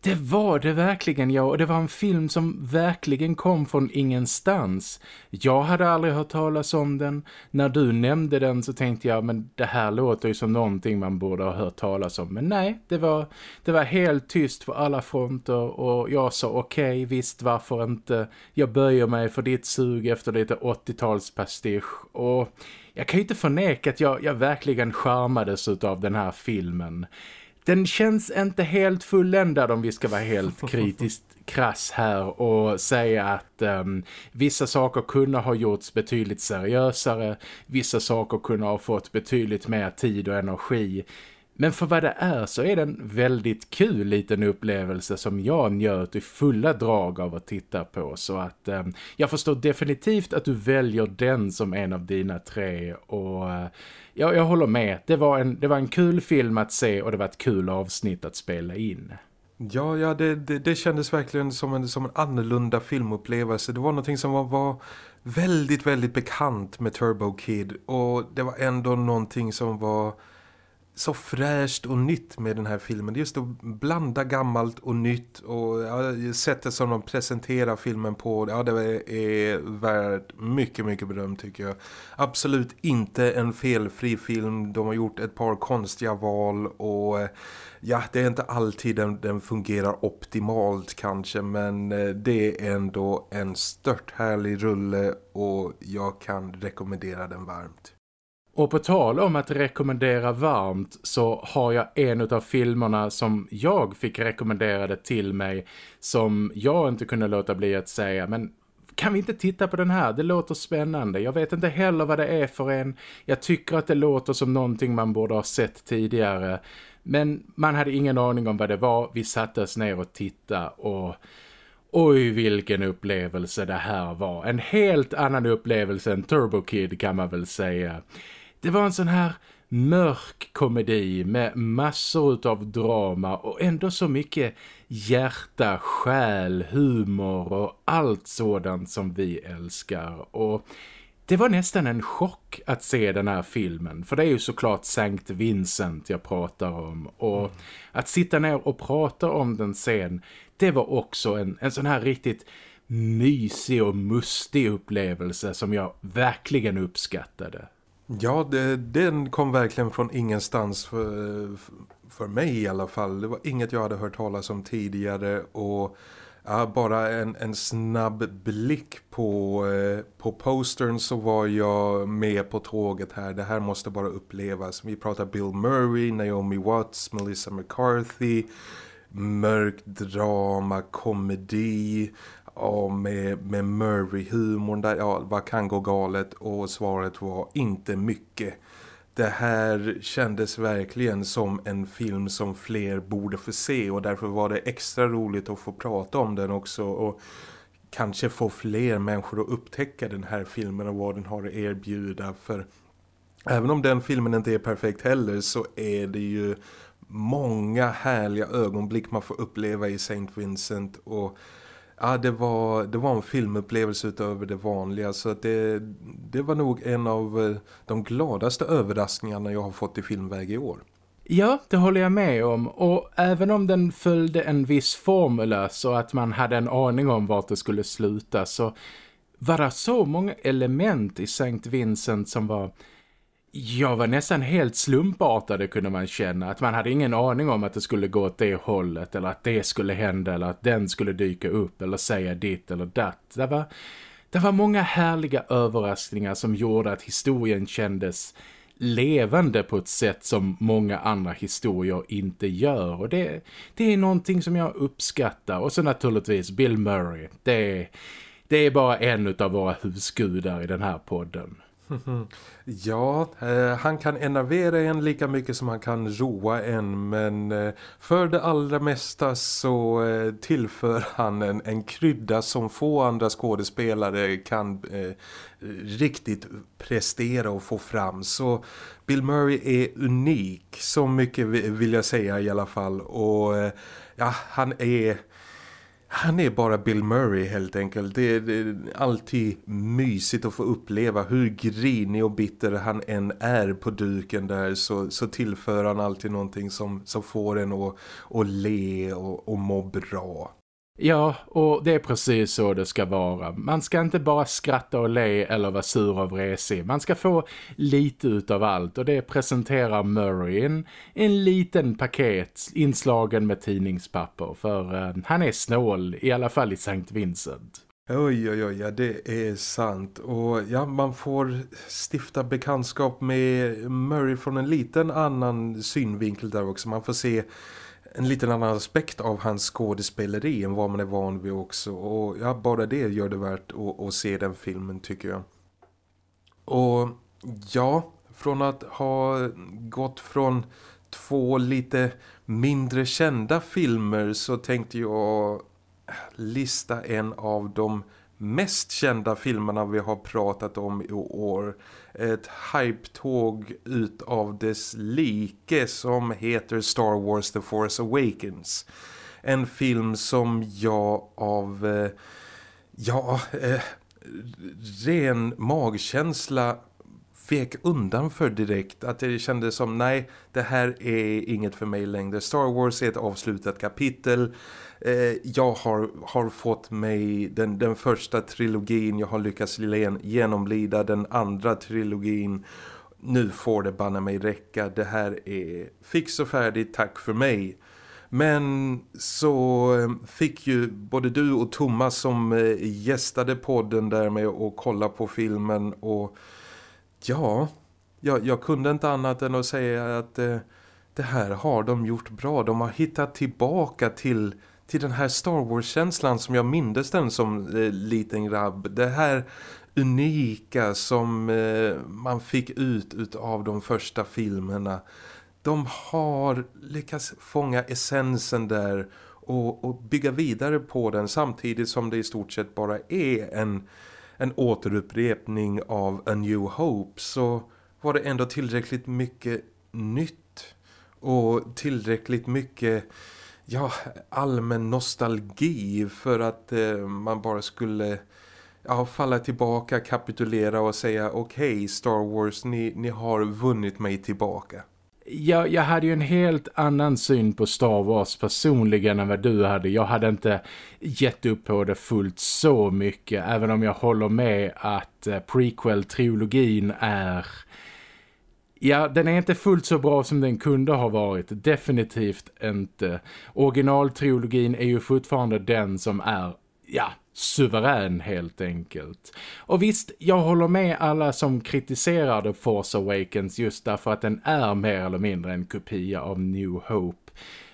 Det var det verkligen, ja. Och det var en film som verkligen kom från ingenstans. Jag hade aldrig hört talas om den. När du nämnde den så tänkte jag, men det här låter ju som någonting man borde ha hört talas om. Men nej, det var, det var helt tyst på alla fronter och jag sa okej, okay, visst varför inte. Jag böjer mig för ditt sug efter lite 80-talspastisch och jag kan ju inte förneka att jag, jag verkligen charmades av den här filmen den känns inte helt fulländad om vi ska vara helt [laughs] kritiskt krass här och säga att um, vissa saker kunde ha gjorts betydligt seriösare, vissa saker kunde ha fått betydligt mer tid och energi. Men för vad det är så är det en väldigt kul liten upplevelse som jag njöt i fulla drag av att titta på. Så att eh, jag förstår definitivt att du väljer den som en av dina tre. Och eh, ja, jag håller med. Det var, en, det var en kul film att se och det var ett kul avsnitt att spela in. Ja, ja det, det, det kändes verkligen som en, som en annorlunda filmupplevelse. Det var någonting som var, var väldigt, väldigt bekant med Turbo Kid. Och det var ändå någonting som var så fräscht och nytt med den här filmen. Just att blanda gammalt och nytt och ja, sättet som de presenterar filmen på, ja det är värt mycket, mycket beröm tycker jag. Absolut inte en felfri film. De har gjort ett par konstiga val och ja, det är inte alltid den, den fungerar optimalt kanske men eh, det är ändå en stört härlig rulle och jag kan rekommendera den varmt. Och på tal om att rekommendera varmt så har jag en av filmerna som jag fick rekommenderade till mig som jag inte kunde låta bli att säga men kan vi inte titta på den här? Det låter spännande. Jag vet inte heller vad det är för en. Jag tycker att det låter som någonting man borde ha sett tidigare. Men man hade ingen aning om vad det var. Vi satte oss ner och tittade och... Oj vilken upplevelse det här var. En helt annan upplevelse än Turbo Kid kan man väl säga. Det var en sån här mörk komedi med massor av drama och ändå så mycket hjärta, själ, humor och allt sådant som vi älskar. Och det var nästan en chock att se den här filmen. För det är ju såklart Sankt Vincent jag pratar om. Och mm. att sitta ner och prata om den sen, det var också en, en sån här riktigt mysig och mustig upplevelse som jag verkligen uppskattade. Ja, det, den kom verkligen från ingenstans för, för mig i alla fall. Det var inget jag hade hört talas om tidigare och ja, bara en, en snabb blick på, eh, på postern så var jag med på tåget här. Det här måste bara upplevas. Vi pratar Bill Murray, Naomi Watts, Melissa McCarthy mörk drama, komedi och med, med Murray-humorn där, ja, vad kan gå galet? Och svaret var inte mycket. Det här kändes verkligen som en film som fler borde få se och därför var det extra roligt att få prata om den också och kanske få fler människor att upptäcka den här filmen och vad den har att erbjuda för även om den filmen inte är perfekt heller så är det ju många härliga ögonblick man får uppleva i St. Vincent och ja, det var, det var en filmupplevelse utöver det vanliga så att det, det var nog en av eh, de gladaste överraskningarna jag har fått i filmväg i år. Ja, det håller jag med om. Och även om den följde en viss formula så att man hade en aning om vart det skulle sluta så var det så många element i Saint Vincent som var... Jag var nästan helt slumpartade kunde man känna. Att man hade ingen aning om att det skulle gå åt det hållet. Eller att det skulle hända. Eller att den skulle dyka upp. Eller säga ditt eller datt. Det var, det var många härliga överraskningar som gjorde att historien kändes levande på ett sätt som många andra historier inte gör. Och det, det är någonting som jag uppskattar. Och så naturligtvis Bill Murray. Det det är bara en av våra husgudar i den här podden. Ja, eh, han kan enervera en lika mycket som han kan roa en men eh, för det allra mesta så eh, tillför han en, en krydda som få andra skådespelare kan eh, riktigt prestera och få fram. Så Bill Murray är unik, så mycket vill jag säga i alla fall och eh, ja, han är han är bara Bill Murray helt enkelt. Det är, det är, alltid mysigt att få uppleva hur grinig och bitter han än är på duken där så, så tillför han alltid någonting som, som får en att, att le och, och må bra. Ja, och det är precis så det ska vara. Man ska inte bara skratta och le eller vara sur och vresig. Man ska få lite utav allt och det presenterar Murray en, en liten paket inslagen med tidningspapper. För eh, han är snål, i alla fall i St. Vincent. Oj, oj, oj, ja, det är sant. Och ja, man får stifta bekantskap med Murray från en liten annan synvinkel där också. Man får se en liten annan aspekt av hans skådespeleri än vad man är van vid också. Och ja, bara det gör det värt att, att se den filmen tycker jag. Och ja, från att ha gått från två lite mindre kända filmer så tänkte jag lista en av de mest kända filmerna vi har pratat om i år. Ett hype-tåg utav dess like som heter Star Wars The Force Awakens. En film som jag av, eh, ja, eh, ren magkänsla vek undan för direkt. Att det kändes som, nej, det här är inget för mig längre. Star Wars är ett avslutat kapitel Eh, jag har, har fått mig den, den första trilogin, jag har lyckats genomlida den andra trilogin. Nu får det banna mig räcka, det här är fix och färdigt, tack för mig. Men så eh, fick ju både du och Thomas som eh, gästade podden där med att kolla på filmen och ja, jag, jag kunde inte annat än att säga att eh, det här har de gjort bra. De har hittat tillbaka till till den här Star Wars-känslan som jag mindes den som eh, liten grabb. Det här unika som eh, man fick ut, av de första filmerna. De har lyckats fånga essensen där och, och, bygga vidare på den samtidigt som det i stort sett bara är en, en återupprepning av A New Hope så var det ändå tillräckligt mycket nytt och tillräckligt mycket ja, allmän nostalgi för att eh, man bara skulle ja, falla tillbaka, kapitulera och säga okej okay, Star Wars, ni, ni har vunnit mig tillbaka. Ja, jag hade ju en helt annan syn på Star Wars personligen än vad du hade. Jag hade inte gett upp på det fullt så mycket, även om jag håller med att eh, prequel-trilogin är Ja, den är inte fullt så bra som den kunde ha varit. Definitivt inte. Originaltrilogin är ju fortfarande den som är, ja, suverän helt enkelt. Och visst, jag håller med alla som kritiserar The Force Awakens just därför att den är mer eller mindre en kopia av New Hope.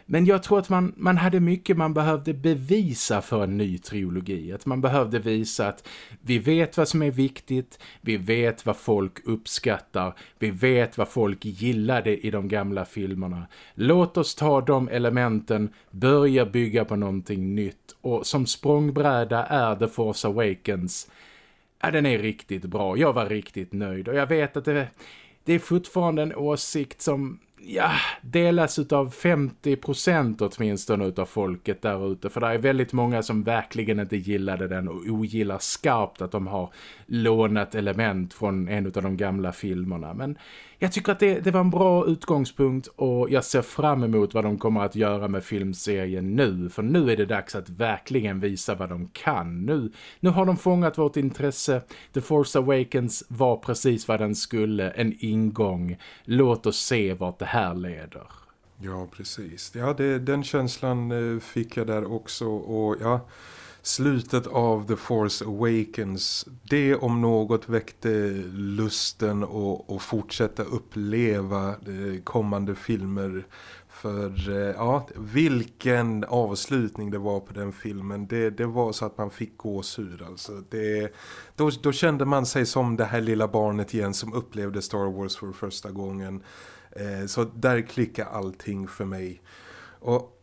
Men jag tror att man, man hade mycket man behövde bevisa för en ny trilogi. Att man behövde visa att vi vet vad som är viktigt, vi vet vad folk uppskattar, vi vet vad folk gillade i de gamla filmerna. Låt oss ta de elementen, börja bygga på någonting nytt. Och som språngbräda är The Force Awakens... Ja, den är riktigt bra. Jag var riktigt nöjd och jag vet att det, det är fortfarande en åsikt som ja, delas av 50% åtminstone av folket där ute. För det är väldigt många som verkligen inte gillade den och ogillar skarpt att de har lånat element från en av de gamla filmerna. Men jag tycker att det, det var en bra utgångspunkt och jag ser fram emot vad de kommer att göra med filmserien nu. För nu är det dags att verkligen visa vad de kan. Nu, nu har de fångat vårt intresse. The Force Awakens var precis vad den skulle. En ingång. Låt oss se vart det här leder. Ja, precis. Ja, det, den känslan eh, fick jag där också och ja slutet av The Force Awakens det om något väckte lusten att fortsätta uppleva eh, kommande filmer för eh, ja, vilken avslutning det var på den filmen. Det, det var så att man fick gåshud. Alltså. Det, då, då kände man sig som det här lilla barnet igen som upplevde Star Wars för första gången. Eh, så där klickade allting för mig. Och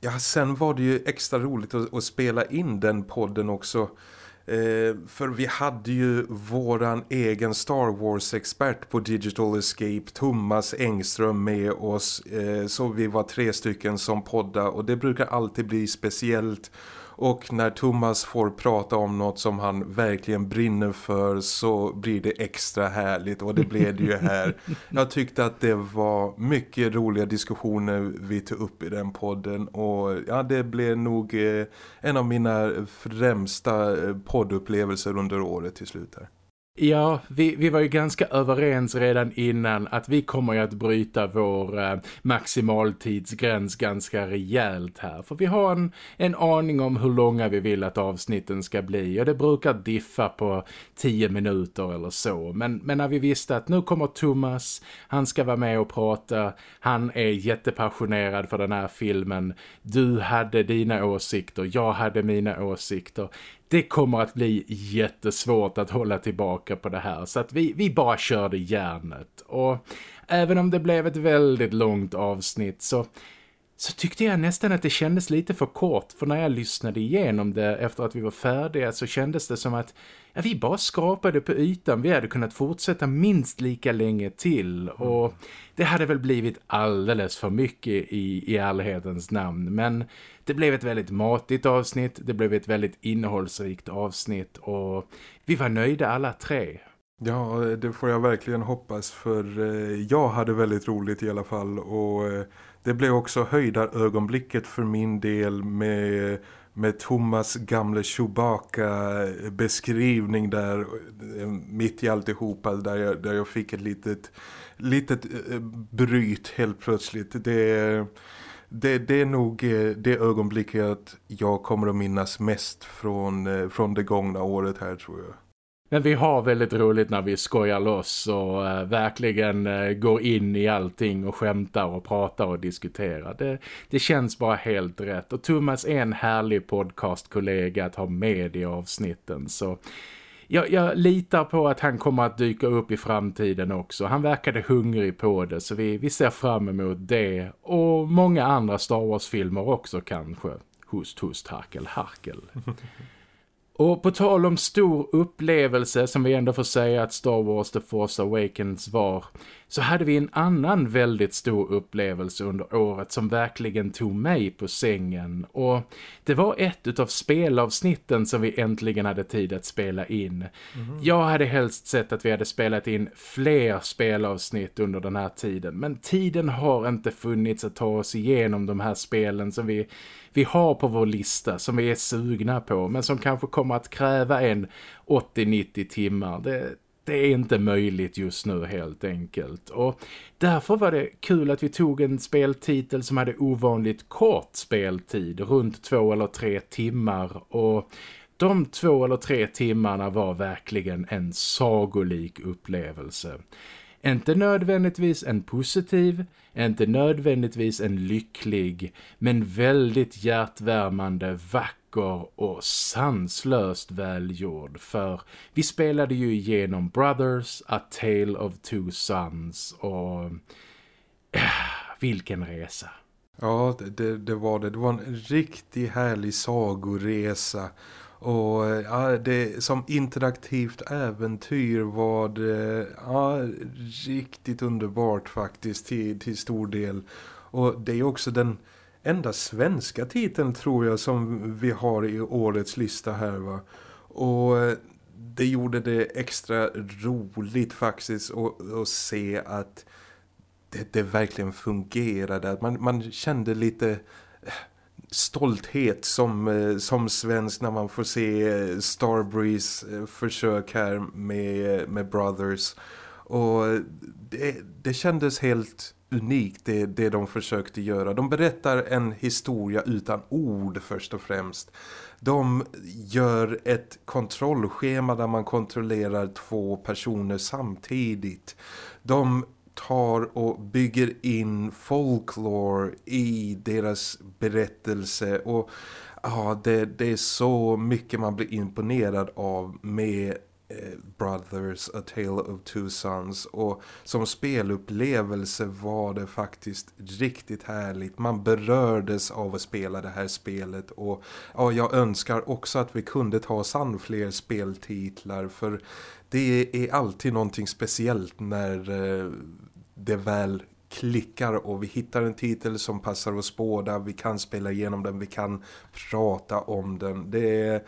Ja, sen var det ju extra roligt att, att spela in den podden också. Eh, för vi hade ju våran egen Star Wars-expert på Digital Escape, Thomas Engström med oss. Eh, så vi var tre stycken som podda och det brukar alltid bli speciellt och när Thomas får prata om något som han verkligen brinner för så blir det extra härligt och det blev det ju här. [laughs] Jag tyckte att det var mycket roliga diskussioner vi tog upp i den podden och ja det blev nog eh, en av mina främsta eh, poddupplevelser under året till slut här. Ja, vi, vi var ju ganska överens redan innan att vi kommer ju att bryta vår eh, maximaltidsgräns ganska rejält här. För vi har en, en aning om hur långa vi vill att avsnitten ska bli och det brukar diffa på tio minuter eller så. Men, men när vi visste att nu kommer Thomas, han ska vara med och prata, han är jättepassionerad för den här filmen. Du hade dina åsikter, jag hade mina åsikter det kommer att bli jättesvårt att hålla tillbaka på det här. Så att vi, vi bara körde järnet. Och även om det blev ett väldigt långt avsnitt så, så tyckte jag nästan att det kändes lite för kort. För när jag lyssnade igenom det efter att vi var färdiga så kändes det som att ja, vi bara skrapade på ytan. Vi hade kunnat fortsätta minst lika länge till. Och det hade väl blivit alldeles för mycket i, i ärlighetens namn. Men det blev ett väldigt matigt avsnitt, det blev ett väldigt innehållsrikt avsnitt och vi var nöjda alla tre. Ja, det får jag verkligen hoppas för eh, jag hade väldigt roligt i alla fall och eh, det blev också höjda ögonblicket för min del med, med Thomas gamla Chewbacca-beskrivning eh, där mitt i alltihopa där jag, där jag fick ett litet, litet bryt helt plötsligt. Det det, det, är nog eh, det ögonblicket jag kommer att minnas mest från, eh, från det gångna året här tror jag. Men vi har väldigt roligt när vi skojar loss och äh, verkligen äh, går in i allting och skämtar och pratar och diskuterar. Det, det känns bara helt rätt. Och Thomas är en härlig podcastkollega att ha med i avsnitten så jag, jag, litar på att han kommer att dyka upp i framtiden också. Han verkade hungrig på det så vi, vi ser fram emot det. Och många andra Star Wars-filmer också kanske. Hust, hust, harkel, harkel. [laughs] Och på tal om stor upplevelse som vi ändå får säga att Star Wars The Force Awakens var så hade vi en annan väldigt stor upplevelse under året som verkligen tog mig på sängen och det var ett utav spelavsnitten som vi äntligen hade tid att spela in. Mm. Jag hade helst sett att vi hade spelat in fler spelavsnitt under den här tiden men tiden har inte funnits att ta oss igenom de här spelen som vi, vi har på vår lista som vi är sugna på men som kanske kommer att kräva en 80-90 timmar. Det det är inte möjligt just nu helt enkelt. Och därför var det kul att vi tog en speltitel som hade ovanligt kort speltid, runt två eller tre timmar. Och de två eller tre timmarna var verkligen en sagolik upplevelse. Inte nödvändigtvis en positiv, inte nödvändigtvis en lycklig, men väldigt hjärtvärmande, vacker och sanslöst välgjord för vi spelade ju igenom Brothers, A Tale of Two Sons och äh, vilken resa. Ja, det, det, var det. Det var en riktigt härlig sagoresa och eh, ja, det som interaktivt äventyr var det ja, riktigt underbart faktiskt till, till stor del. Och det är också den enda svenska titeln tror jag som vi har i årets lista här va. Och eh, det gjorde det extra roligt faktiskt att, att se att det, det verkligen fungerade. Att man, man kände lite stolthet som, eh, som svensk när man får se eh, Starbreeze eh, försök här med, med Brothers. Och det, det kändes helt unikt det, det de försökte göra. De berättar en historia utan ord först och främst. De gör ett kontrollschema där man kontrollerar två personer samtidigt. De tar och bygger in folklore i deras berättelse. Och ja, det, det är så mycket man blir imponerad av med Eh, Brothers, A Tale of Two Sons. Och som spelupplevelse var det faktiskt riktigt härligt. Man berördes av att spela det här spelet. Och ja, jag önskar också att vi kunde ta oss an fler speltitlar för det är alltid någonting speciellt när eh, det väl klickar och vi hittar en titel som passar oss båda. Vi kan spela igenom den, vi kan prata om den. Det är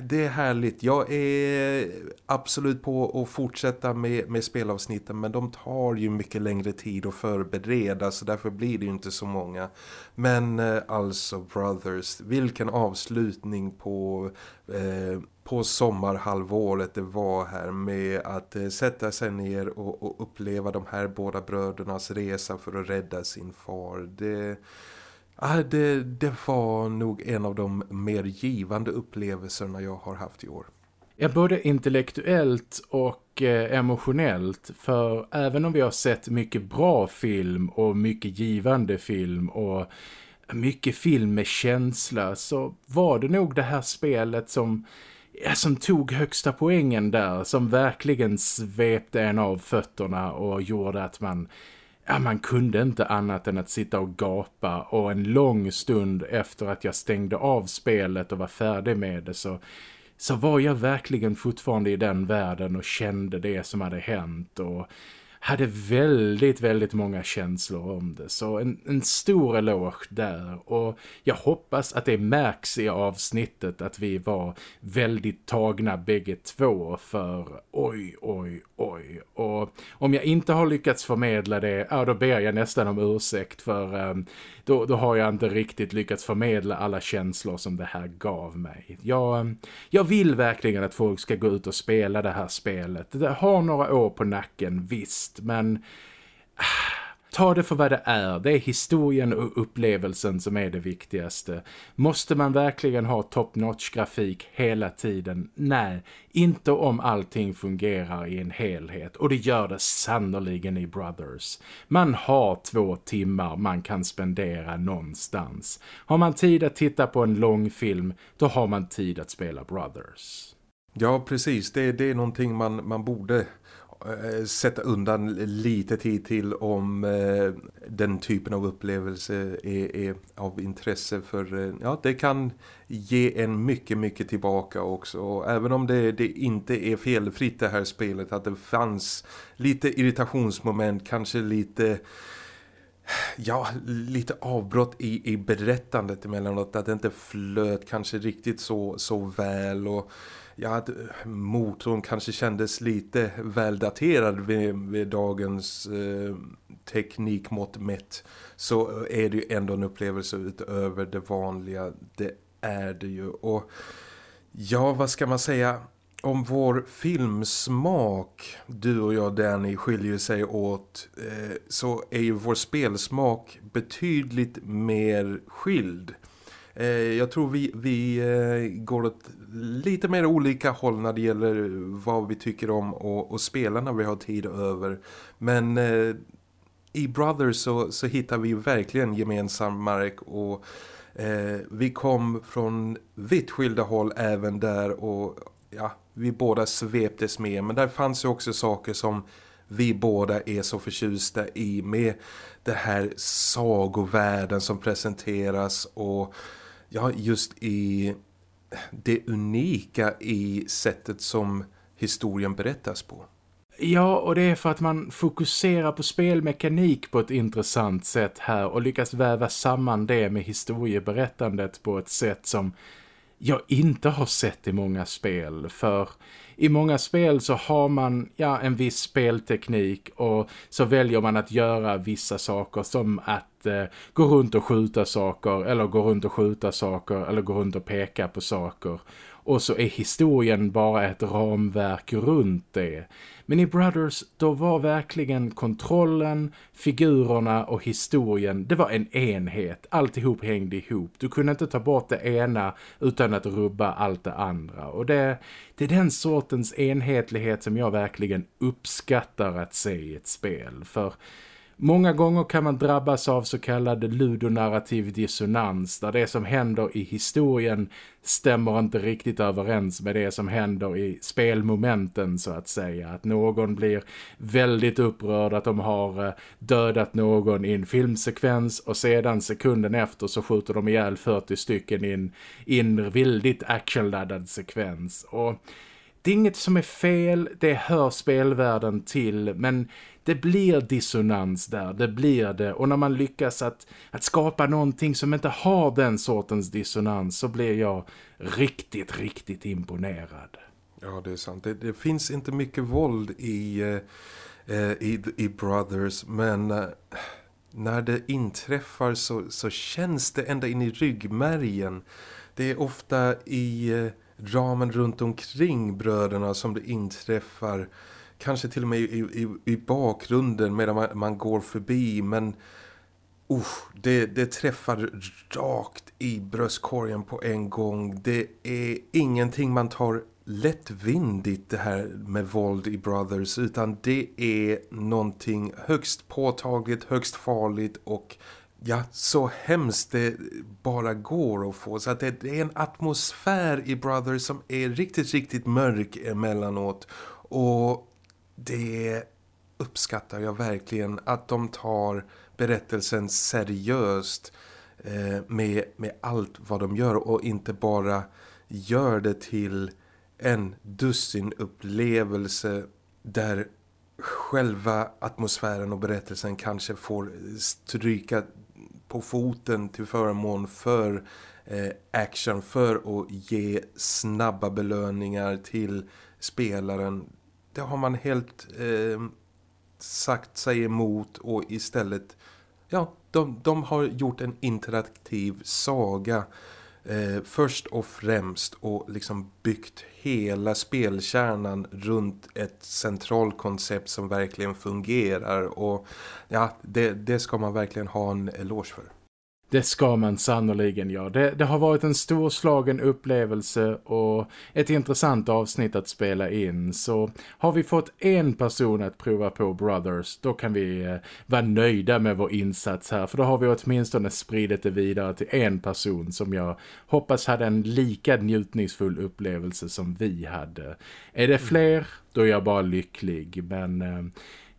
det är härligt. Jag är absolut på att fortsätta med, med spelavsnitten men de tar ju mycket längre tid att förbereda så därför blir det ju inte så många. Men eh, alltså Brothers, vilken avslutning på, eh, på sommarhalvåret det var här med att eh, sätta sig ner och, och uppleva de här båda brödernas resa för att rädda sin far. Det Ah, det, det var nog en av de mer givande upplevelserna jag har haft i år. Ja, både intellektuellt och eh, emotionellt. För även om vi har sett mycket bra film och mycket givande film och mycket film med känsla så var det nog det här spelet som, ja, som tog högsta poängen där. Som verkligen svepte en av fötterna och gjorde att man Ja, man kunde inte annat än att sitta och gapa och en lång stund efter att jag stängde av spelet och var färdig med det så, så var jag verkligen fortfarande i den världen och kände det som hade hänt och hade väldigt, väldigt många känslor om det. Så en, en stor eloge där. Och jag hoppas att det märks i avsnittet att vi var väldigt tagna bägge två för oj, oj, oj. Och om jag inte har lyckats förmedla det, ja då ber jag nästan om ursäkt för um, då, då har jag inte riktigt lyckats förmedla alla känslor som det här gav mig. Jag, eh, jag vill verkligen att folk ska gå ut och spela det här spelet. Det har några år på nacken, visst, men... Ah, Ta det för vad det är. Det är historien och upplevelsen som är det viktigaste. Måste man verkligen ha top-notch grafik hela tiden? Nej, inte om allting fungerar i en helhet. Och det gör det sannoliken i Brothers. Man har två timmar man kan spendera någonstans. Har man tid att titta på en lång film, då har man tid att spela Brothers. Ja, precis. Det, det är någonting man, man borde Eh, sätta undan lite tid till om eh, den typen av upplevelse är, är, av intresse. För eh, ja, det kan ge en mycket mycket tillbaka också. Och även om det, det inte är felfritt det här spelet att det fanns lite irritationsmoment, kanske lite ja, lite avbrott i, i berättandet emellanåt att det inte flöt kanske riktigt så, så väl. Och ja, att motorn kanske kändes lite väldaterad vid, vid dagens eh, teknikmått mätt så är det ju ändå en upplevelse utöver det vanliga. Det är det ju. Och ja, vad ska man säga? Om vår filmsmak, du och jag Danny, skiljer sig åt eh, så är ju vår spelsmak betydligt mer skild. Eh, jag tror vi, vi eh, går åt lite mer olika håll när det gäller vad vi tycker om och, och spela när vi har tid över. Men eh, i Brothers så, så hittar vi verkligen gemensam mark och eh, vi kom från vitt skilda håll även där och ja, vi båda sveptes med. Men där fanns ju också saker som vi båda är så förtjusta i med det här sagovärlden som presenteras och ja, just i det unika i sättet som historien berättas på. Ja, och det är för att man fokuserar på spelmekanik på ett intressant sätt här och lyckas väva samman det med historieberättandet på ett sätt som jag inte har sett i många spel. För i många spel så har man ja, en viss spelteknik och så väljer man att göra vissa saker som att eh, gå runt och skjuta saker eller gå runt och skjuta saker eller gå runt och peka på saker. Och så är historien bara ett ramverk runt det. Men i Brothers då var verkligen kontrollen, figurerna och historien, det var en enhet. Alltihop hängde ihop. Du kunde inte ta bort det ena utan att rubba allt det andra. Och det, det är den sortens enhetlighet som jag verkligen uppskattar att se i ett spel. För Många gånger kan man drabbas av så kallad ludonarrativ dissonans där det som händer i historien stämmer inte riktigt överens med det som händer i spelmomenten så att säga. Att någon blir väldigt upprörd att de har eh, dödat någon i en filmsekvens och sedan sekunden efter så skjuter de ihjäl 40 stycken i en, i en väldigt actionladdad sekvens. Och det är inget som är fel, det hör spelvärlden till men det blir dissonans där, det blir det. Och när man lyckas att, att skapa någonting som inte har den sortens dissonans så blir jag riktigt, riktigt imponerad. Ja, det är sant. Det, det finns inte mycket våld i, eh, eh i, i Brothers, men... Eh, när det inträffar så, så känns det ända in i ryggmärgen. Det är ofta i eh, ramen runt omkring bröderna som det inträffar kanske till och med i, i, i bakgrunden medan man, man, går förbi men uh, det, det träffar rakt i bröstkorgen på en gång. Det är ingenting man tar lättvindigt det här med våld i Brothers utan det är någonting högst påtagligt, högst farligt och ja, så hemskt det bara går att få. Så att det, det, är en atmosfär i Brothers som är riktigt, riktigt mörk emellanåt. Och det uppskattar jag verkligen att de tar berättelsen seriöst eh, med, med allt vad de gör och inte bara gör det till en dussin upplevelse där själva atmosfären och berättelsen kanske får stryka på foten till förmån för eh, action för att ge snabba belöningar till spelaren. Det har man helt eh, sagt sig emot och istället ja, de, de har gjort en interaktiv saga eh, först och främst och liksom byggt hela spelkärnan runt ett centralkoncept som verkligen fungerar och ja, det, det ska man verkligen ha en eloge för. Det ska man sannoliken göra. Det, det, har varit en storslagen upplevelse och ett intressant avsnitt att spela in. Så har vi fått en person att prova på Brothers, då kan vi eh, vara nöjda med vår insats här. För då har vi åtminstone spridit det vidare till en person som jag hoppas hade en lika njutningsfull upplevelse som vi hade. Är det fler, då är jag bara lycklig. Men... Eh,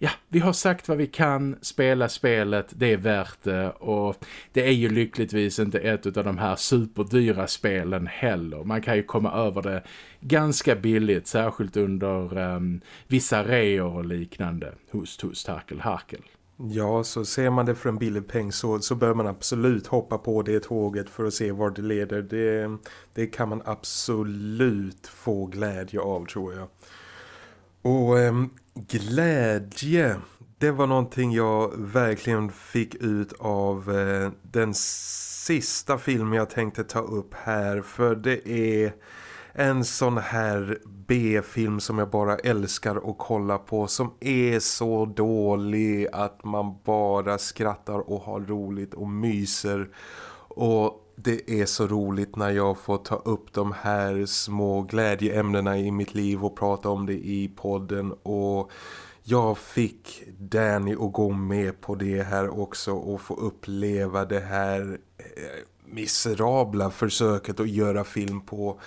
ja, vi har sagt vad vi kan, spela spelet, det är värt det och det är ju lyckligtvis inte ett av de här superdyra spelen heller. Man kan ju komma över det ganska billigt, särskilt under um, vissa reor och liknande. Host, host, harkel, harkel. Ja, så ser man det för en billig peng så, så bör man absolut hoppa på det tåget för att se var det leder. Det, det kan man absolut få glädje av tror jag. Och eh, glädje, det var någonting jag verkligen fick ut av eh, den sista filmen jag tänkte ta upp här. För det är en sån här B-film som jag bara älskar att kolla på. Som är så dålig att man bara skrattar och har roligt och myser. Och det är så roligt när jag får ta upp de här små glädjeämnena i mitt liv och prata om det i podden. Och jag fick Danny att gå med på det här också och få uppleva det här eh, miserabla försöket att göra film på.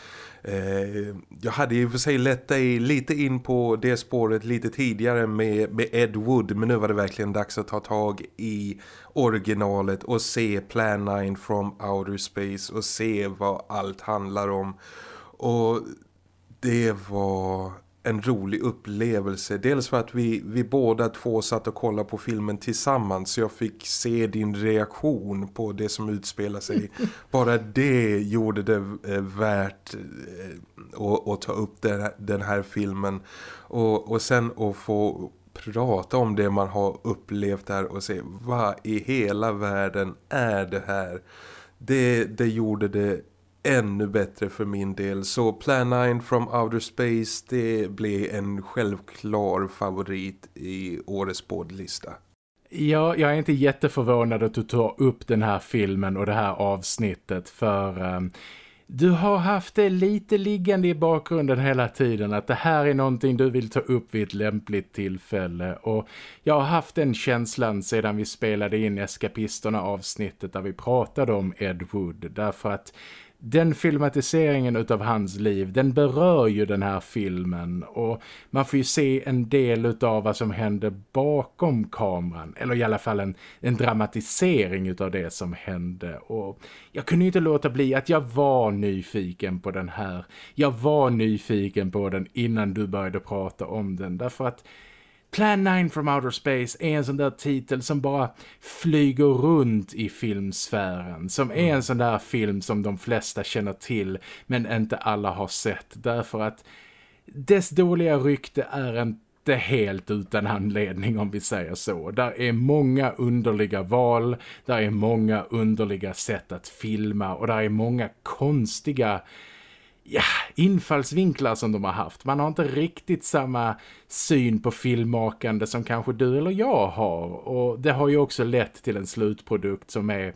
Eh, jag hade ju för sig lett dig lite in på det spåret lite tidigare med, med Ed Wood men nu var det verkligen dags att ta tag i originalet och se Plan 9 from Outer Space och se vad allt handlar om. Och det var en rolig upplevelse. Dels för att vi, vi båda två satt och kollade på filmen tillsammans så jag fick se din reaktion på det som utspelar sig. [laughs] Bara det gjorde det eh, värt eh, att, att ta upp den, den här filmen. Och, och sen att få prata om det man har upplevt där och se vad i hela världen är det här. Det, det gjorde det ännu bättre för min del. Så Plan 9 from Outer Space det blir en självklar favorit i årets poddlista. Ja, jag är inte jätteförvånad att du tar upp den här filmen och det här avsnittet för... Um, du har haft det lite liggande i bakgrunden hela tiden att det här är någonting du vill ta upp vid ett lämpligt tillfälle och jag har haft den känslan sedan vi spelade in Eskapisterna avsnittet där vi pratade om Ed Wood därför att den filmatiseringen utav hans liv, den berör ju den här filmen. Och man får ju se en del utav vad som hände bakom kameran, eller i alla fall en, en dramatisering utav det som hände. Och jag kunde inte låta bli att jag var nyfiken på den här. Jag var nyfiken på den innan du började prata om den. Därför att Plan 9 from Outer Space är en sån där titel som bara flyger runt i filmsfären. Som är en sån där film som de flesta känner till men inte alla har sett. Därför att dess dåliga rykte är inte helt utan anledning om vi säger så. Där är många underliga val, där är många underliga sätt att filma och där är många konstiga ja, infallsvinklar som de har haft. Man har inte riktigt samma syn på filmmakande som kanske du eller jag har. Och det har ju också lett till en slutprodukt som är...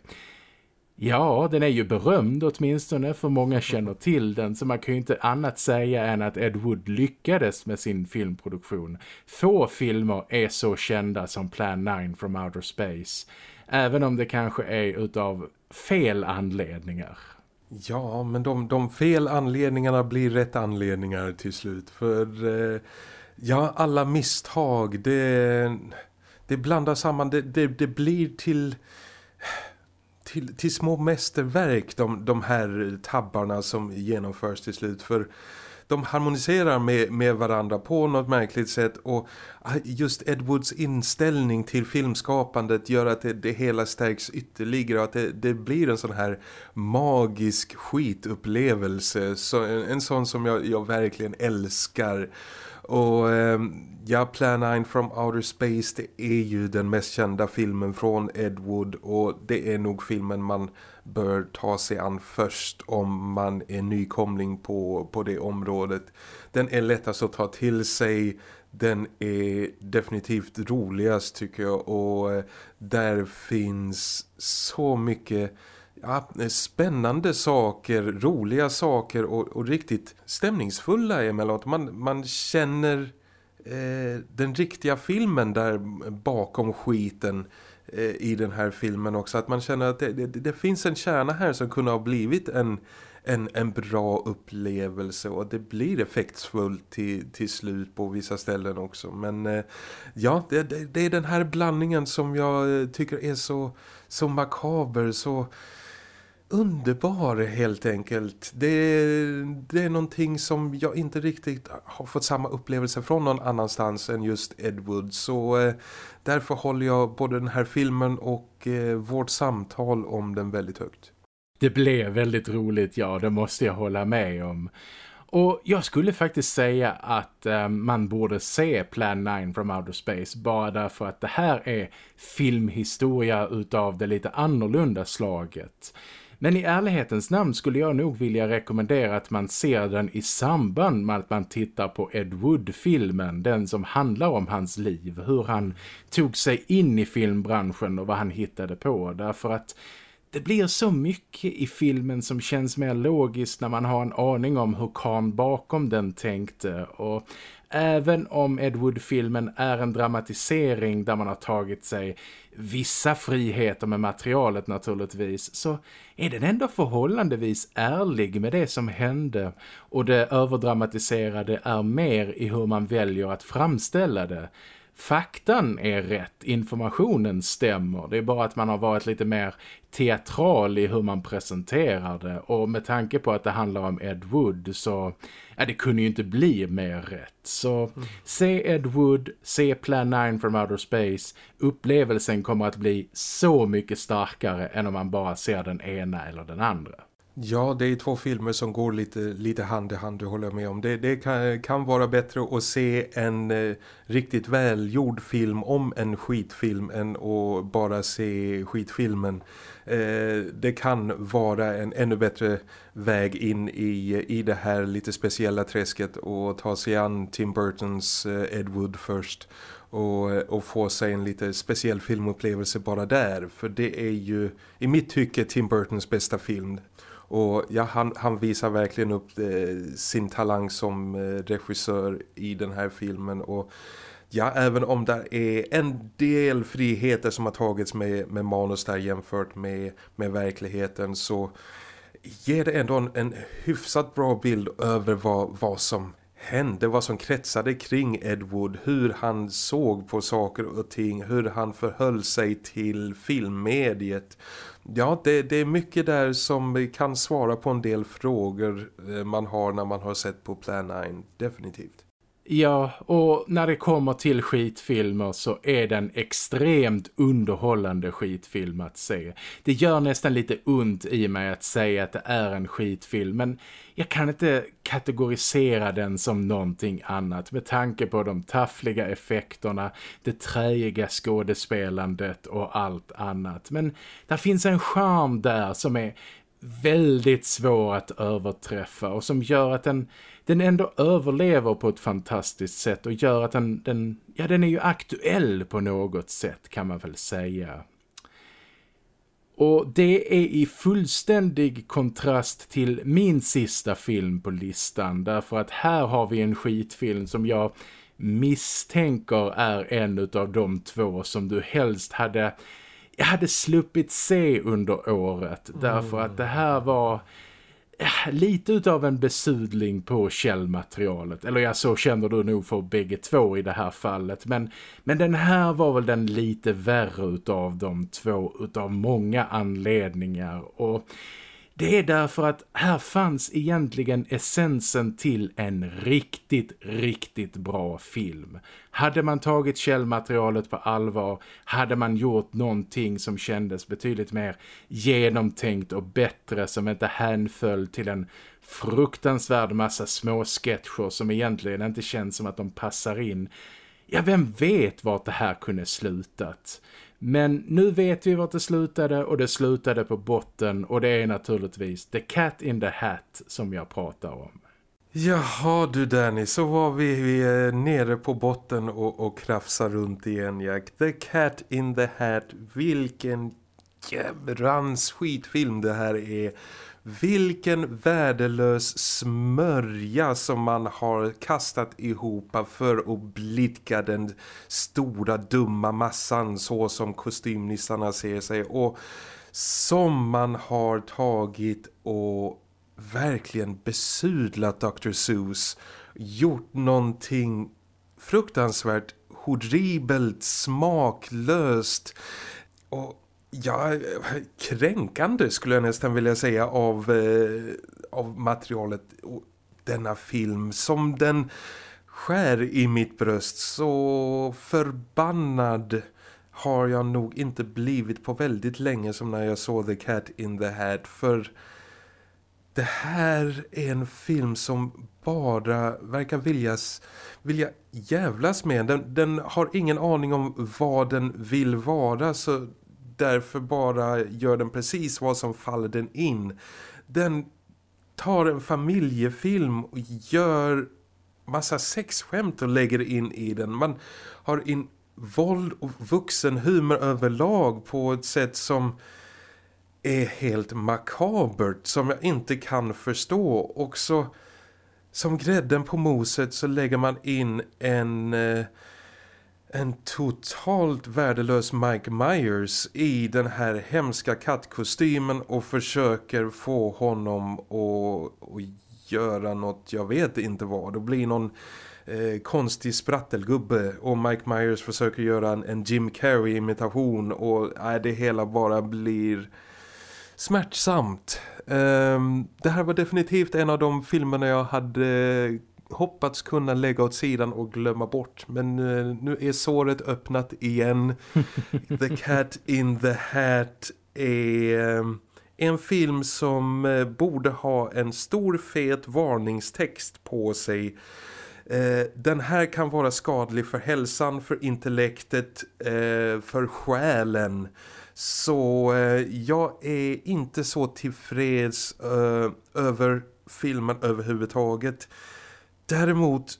Ja, den är ju berömd åtminstone för många känner till den så man kan ju inte annat säga än att Ed Wood lyckades med sin filmproduktion. Få filmer är så kända som Plan 9 from Outer Space, även om det kanske är utav fel anledningar. Ja, men de, de fel anledningarna blir rätt anledningar till slut. För eh, ja, alla misstag, det, det blandas samman, det, det, det blir till, till, till små mästerverk de, de här tabbarna som genomförs till slut. För de harmoniserar med, med varandra på något märkligt sätt och ah, just Edwards inställning till filmskapandet gör att det, det hela stärks ytterligare och att det, det, blir en sån här magisk skitupplevelse. Så en, en sån som jag, jag verkligen älskar. Och eh, ja, Plan 9 from Outer Space det är ju den mest kända filmen från Ed Wood och det är nog filmen man bör ta sig an först om man är nykomling på, på det området. Den är lättast att ta till sig, den är definitivt roligast tycker jag och eh, där finns så mycket ja, spännande saker, roliga saker och, och riktigt stämningsfulla emellanåt. Man, man känner eh, den riktiga filmen där bakom skiten eh, Eh, i den här filmen också. Att man känner att det, det, det, finns en kärna här som kunde ha blivit en, en, en bra upplevelse och det blir effektsfullt till, till slut på vissa ställen också. Men eh, ja, det, det, det, är den här blandningen som jag eh, tycker är så, så makaber, så underbar helt enkelt. Det, det är någonting som jag inte riktigt har fått samma upplevelse från någon annanstans än just Ed Wood. Så eh, därför håller jag både den här filmen och eh, vårt samtal om den väldigt högt. Det blev väldigt roligt, ja det måste jag hålla med om. Och jag skulle faktiskt säga att eh, man borde se Plan 9 from Outer Space bara därför att det här är filmhistoria utav det lite annorlunda slaget. Men i ärlighetens namn skulle jag nog vilja rekommendera att man ser den i samband med att man tittar på Ed Wood-filmen. Den som handlar om hans liv. Hur han tog sig in i filmbranschen och vad han hittade på. Därför att det blir så mycket i filmen som känns mer logiskt när man har en aning om hur Khan bakom den tänkte och även om Ed Wood-filmen är en dramatisering där man har tagit sig vissa friheter med materialet naturligtvis så är den ändå förhållandevis ärlig med det som hände. Och det överdramatiserade är mer i hur man väljer att framställa det faktan är rätt, informationen stämmer. Det är bara att man har varit lite mer teatral i hur man presenterar det. Och med tanke på att det handlar om Ed Wood så ja, det kunde ju inte bli mer rätt. Så mm. se Ed Wood, se Plan 9 from Outer Space. Upplevelsen kommer att bli så mycket starkare än om man bara ser den ena eller den andra. Ja, det är två filmer som går lite, lite hand i hand, det håller jag med om. Det, det kan, kan, vara bättre att se en eh, riktigt välgjord film om en skitfilm än att bara se skitfilmen. Eh, det kan vara en ännu bättre väg in i, i det här lite speciella träsket och ta sig an Tim Burtons eh, Ed Wood först och, och få sig en lite speciell filmupplevelse bara där. För det är ju i mitt tycke Tim Burtons bästa film. Och ja, han, han visar verkligen upp eh, sin talang som eh, regissör i den här filmen. Och ja, även om det är en del friheter som har tagits med, med manus där jämfört med, med verkligheten så ger det ändå en, en hyfsat bra bild över vad, vad som hände, vad som kretsade kring Edward, hur han såg på saker och ting, hur han förhöll sig till filmmediet. Ja, det, det, är mycket där som kan svara på en del frågor eh, man har när man har sett på Plan 9, definitivt. Ja, och när det kommer till skitfilmer så är den extremt underhållande skitfilm att se. Det gör nästan lite ont i mig att säga att det är en skitfilm, men jag kan inte kategorisera den som någonting annat med tanke på de taffliga effekterna, det träiga skådespelandet och allt annat. Men där finns en charm där som är väldigt svår att överträffa och som gör att den, den ändå överlever på ett fantastiskt sätt och gör att den, den, ja, den är ju aktuell på något sätt kan man väl säga. Och det är i fullständig kontrast till min sista film på listan. Därför att här har vi en skitfilm som jag misstänker är en av de två som du helst hade, hade sluppit se under året. Mm. Därför att det här var Eh, lite utav en besudling på källmaterialet. Eller ja, så känner du nog för bägge två i det här fallet. Men, men den här var väl den lite värre utav de två utav många anledningar. Och det är därför att här fanns egentligen essensen till en riktigt, riktigt bra film. Hade man tagit källmaterialet på allvar, hade man gjort någonting som kändes betydligt mer genomtänkt och bättre som inte hänföll till en fruktansvärd massa små sketcher som egentligen inte känns som att de passar in. Ja, vem vet vart det här kunde slutat? Men nu vet vi vart det slutade och det slutade på botten och det är naturligtvis The Cat in the Hat som jag pratar om. Jaha du Danny, så var vi, vi nere på botten och, och krafsar runt igen Jack. The Cat in the Hat, vilken jävrans skitfilm det här är. Vilken värdelös smörja som man har kastat ihop för att blidka den stora dumma massan så som kostymnissarna ser sig och som man har tagit och verkligen besudlat Dr. Seuss gjort någonting fruktansvärt horribelt, smaklöst och ja, kränkande skulle jag nästan vilja säga av, eh, av materialet och denna film som den skär i mitt bröst så förbannad har jag nog inte blivit på väldigt länge som när jag såg The Cat in the Hat för det här är en film som bara verkar viljas, vilja jävlas med. Den, den har ingen aning om vad den vill vara så därför bara gör den precis vad som faller den in. Den tar en familjefilm och gör massa sexskämt och lägger in i den. Man har in våld och vuxen humor överlag på ett sätt som är helt makabert som jag inte kan förstå. Och så som grädden på moset så lägger man in en... Eh, en totalt värdelös Mike Myers i den här hemska kattkostymen och försöker få honom att, att göra något, jag vet inte vad. Det blir någon eh, konstig sprattelgubbe och Mike Myers försöker göra en, en Jim Carrey-imitation och äh, det hela bara blir smärtsamt. Um, det här var definitivt en av de filmerna jag hade hoppats kunna lägga åt sidan och glömma bort. Men uh, nu är såret öppnat igen. [laughs] the Cat in the Hat är... Um, en film som uh, borde ha en stor fet varningstext på sig. Den här kan vara skadlig för hälsan, för intellektet, för själen. Så jag är inte så tillfreds över filmen överhuvudtaget. Däremot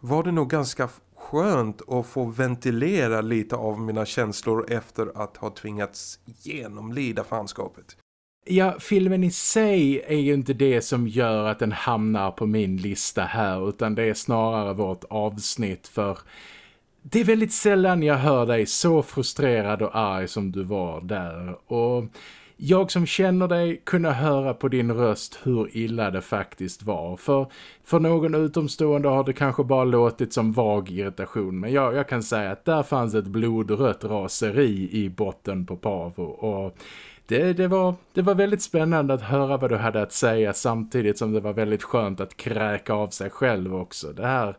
var det nog ganska skönt att få ventilera lite av mina känslor efter att ha tvingats genomlida fanskapet. Ja, filmen i sig är ju inte det som gör att den hamnar på min lista här utan det är snarare vårt avsnitt för det är väldigt sällan jag hör dig så frustrerad och arg som du var där och jag som känner dig kunde höra på din röst hur illa det faktiskt var. För, för någon utomstående har det kanske bara låtit som vag irritation. Men jag, jag kan säga att där fanns ett blodrött raseri i botten på Pavo. Och det, det, var, det var väldigt spännande att höra vad du hade att säga samtidigt som det var väldigt skönt att kräka av sig själv också. Det här...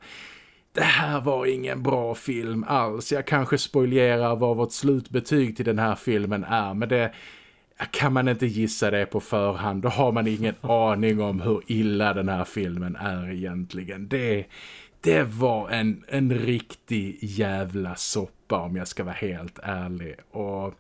Det här var ingen bra film alls. Jag kanske spoilerar vad vårt slutbetyg till den här filmen är. Men det, kan man inte gissa det på förhand. Då har man ingen [laughs] aning om hur illa den här filmen är egentligen. Det, det var en, en riktig jävla soppa om jag ska vara helt ärlig. Och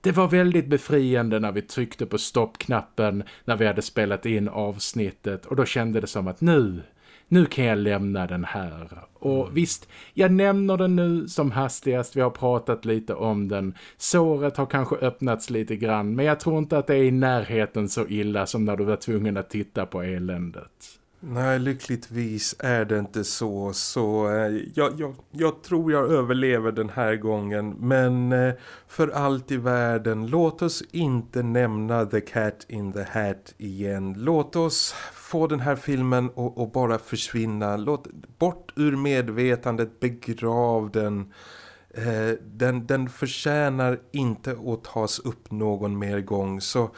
det var väldigt befriande när vi tryckte på stoppknappen när vi hade spelat in avsnittet. Och då kände det som att nu nu kan jag lämna den här. Och mm. visst, jag nämner den nu som hastigast. Vi har pratat lite om den. Såret har kanske öppnats lite grann. Men jag tror inte att det är i närheten så illa som när du var tvungen att titta på eländet. Nej, lyckligtvis är det inte så. Så eh, jag, jag, jag, tror jag överlever den här gången. Men eh, för allt i världen, låt oss inte nämna The Cat in the Hat igen. Låt oss få den här filmen och, bara försvinna. Låt bort ur medvetandet, begrav den. Eh, den. Den förtjänar inte att tas upp någon mer gång. Så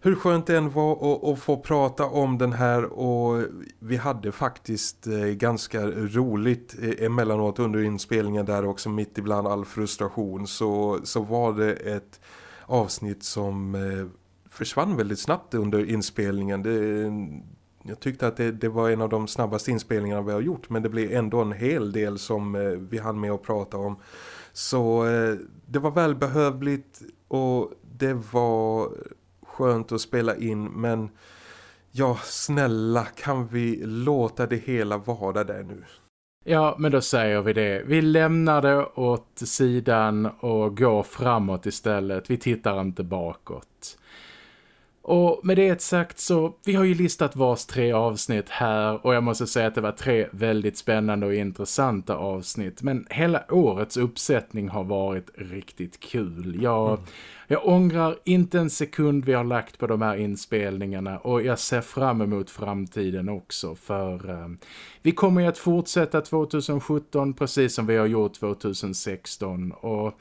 hur skönt det än var att, att, få prata om den här och vi hade faktiskt eh, ganska roligt eh, emellanåt under inspelningen där också mitt ibland all frustration så, så var det ett avsnitt som eh, försvann väldigt snabbt under inspelningen. Det, jag tyckte att det, det, var en av de snabbaste inspelningarna vi har gjort men det blev ändå en hel del som eh, vi hann med att prata om. Så eh, det var välbehövligt och det var skönt att spela in men ja snälla kan vi låta det hela vara där nu? Ja, men då säger vi det. Vi lämnar det åt sidan och går framåt istället. Vi tittar inte bakåt. Och med det sagt så, vi har ju listat vars tre avsnitt här och jag måste säga att det var tre väldigt spännande och intressanta avsnitt. Men hela årets uppsättning har varit riktigt kul. Jag, mm. jag ångrar inte en sekund vi har lagt på de här inspelningarna och jag ser fram emot framtiden också för eh, vi kommer ju att fortsätta 2017 precis som vi har gjort 2016 och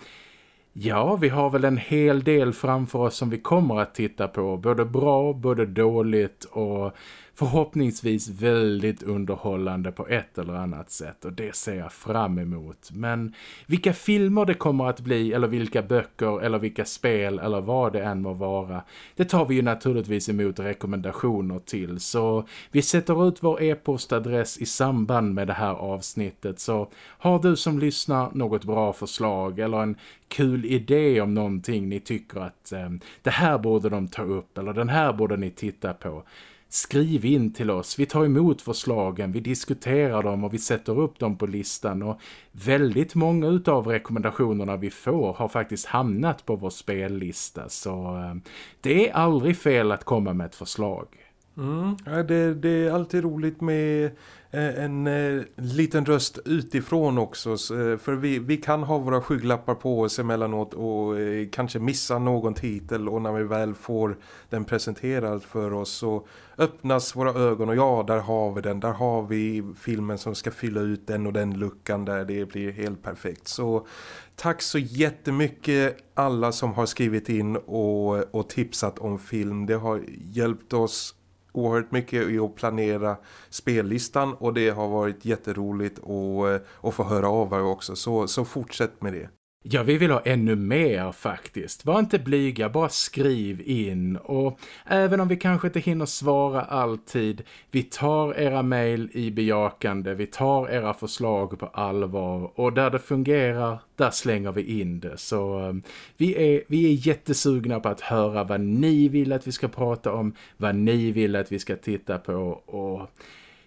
Ja, vi har väl en hel del framför oss som vi kommer att titta på. Både bra, både dåligt och förhoppningsvis väldigt underhållande på ett eller annat sätt och det ser jag fram emot. Men vilka filmer det kommer att bli eller vilka böcker eller vilka spel eller vad det än må vara det tar vi ju naturligtvis emot rekommendationer till så vi sätter ut vår e-postadress i samband med det här avsnittet så har du som lyssnar något bra förslag eller en kul idé om någonting ni tycker att eh, det här borde de ta upp eller den här borde ni titta på skriv in till oss. Vi tar emot förslagen, vi diskuterar dem och vi sätter upp dem på listan och väldigt många utav rekommendationerna vi får har faktiskt hamnat på vår spellista så eh, det är aldrig fel att komma med ett förslag. Mm, ja, det, det är alltid roligt med Eh, en eh, liten röst utifrån också eh, för vi, vi kan ha våra skygglappar på oss emellanåt och eh, kanske missa någon titel och när vi väl får den presenterad för oss så öppnas våra ögon och ja, där har vi den, där har vi filmen som ska fylla ut den och den luckan där. Det blir helt perfekt. Så tack så jättemycket alla som har skrivit in och, och tipsat om film, det har hjälpt oss oerhört mycket i att planera spellistan och det har varit jätteroligt att, eh, att få höra av er också. Så, så fortsätt med det. Ja, vi vill ha ännu mer faktiskt. Var inte blyga, bara skriv in. Och även om vi kanske inte hinner svara alltid, vi tar era mejl i bejakande, vi tar era förslag på allvar. Och där det fungerar, där slänger vi in det. Så eh, vi, är, vi är jättesugna på att höra vad ni vill att vi ska prata om, vad ni vill att vi ska titta på och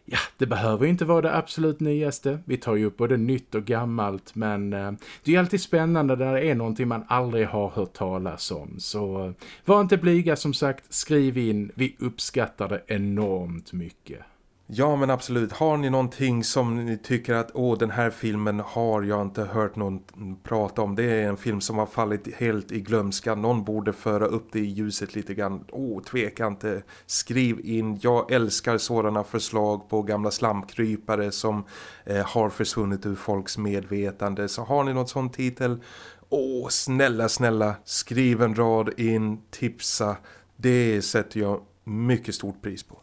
Ja, det behöver ju inte vara det absolut nyaste. Vi tar ju upp både nytt och gammalt men eh, det är alltid spännande när det är någonting man aldrig har hört talas om. Så eh, var inte blyga som sagt, skriv in. Vi uppskattar det enormt mycket. Ja men absolut, har ni någonting som ni tycker att åh den här filmen har jag inte hört någon prata om. Det är en film som har fallit helt i glömska. Någon borde föra upp det i ljuset lite grann. Åh, tveka inte. Skriv in. Jag älskar sådana förslag på gamla slamkrypare som eh, har försvunnit ur folks medvetande. Så har ni något sån titel, åh snälla snälla skriv en rad in, tipsa. Det sätter jag mycket stort pris på.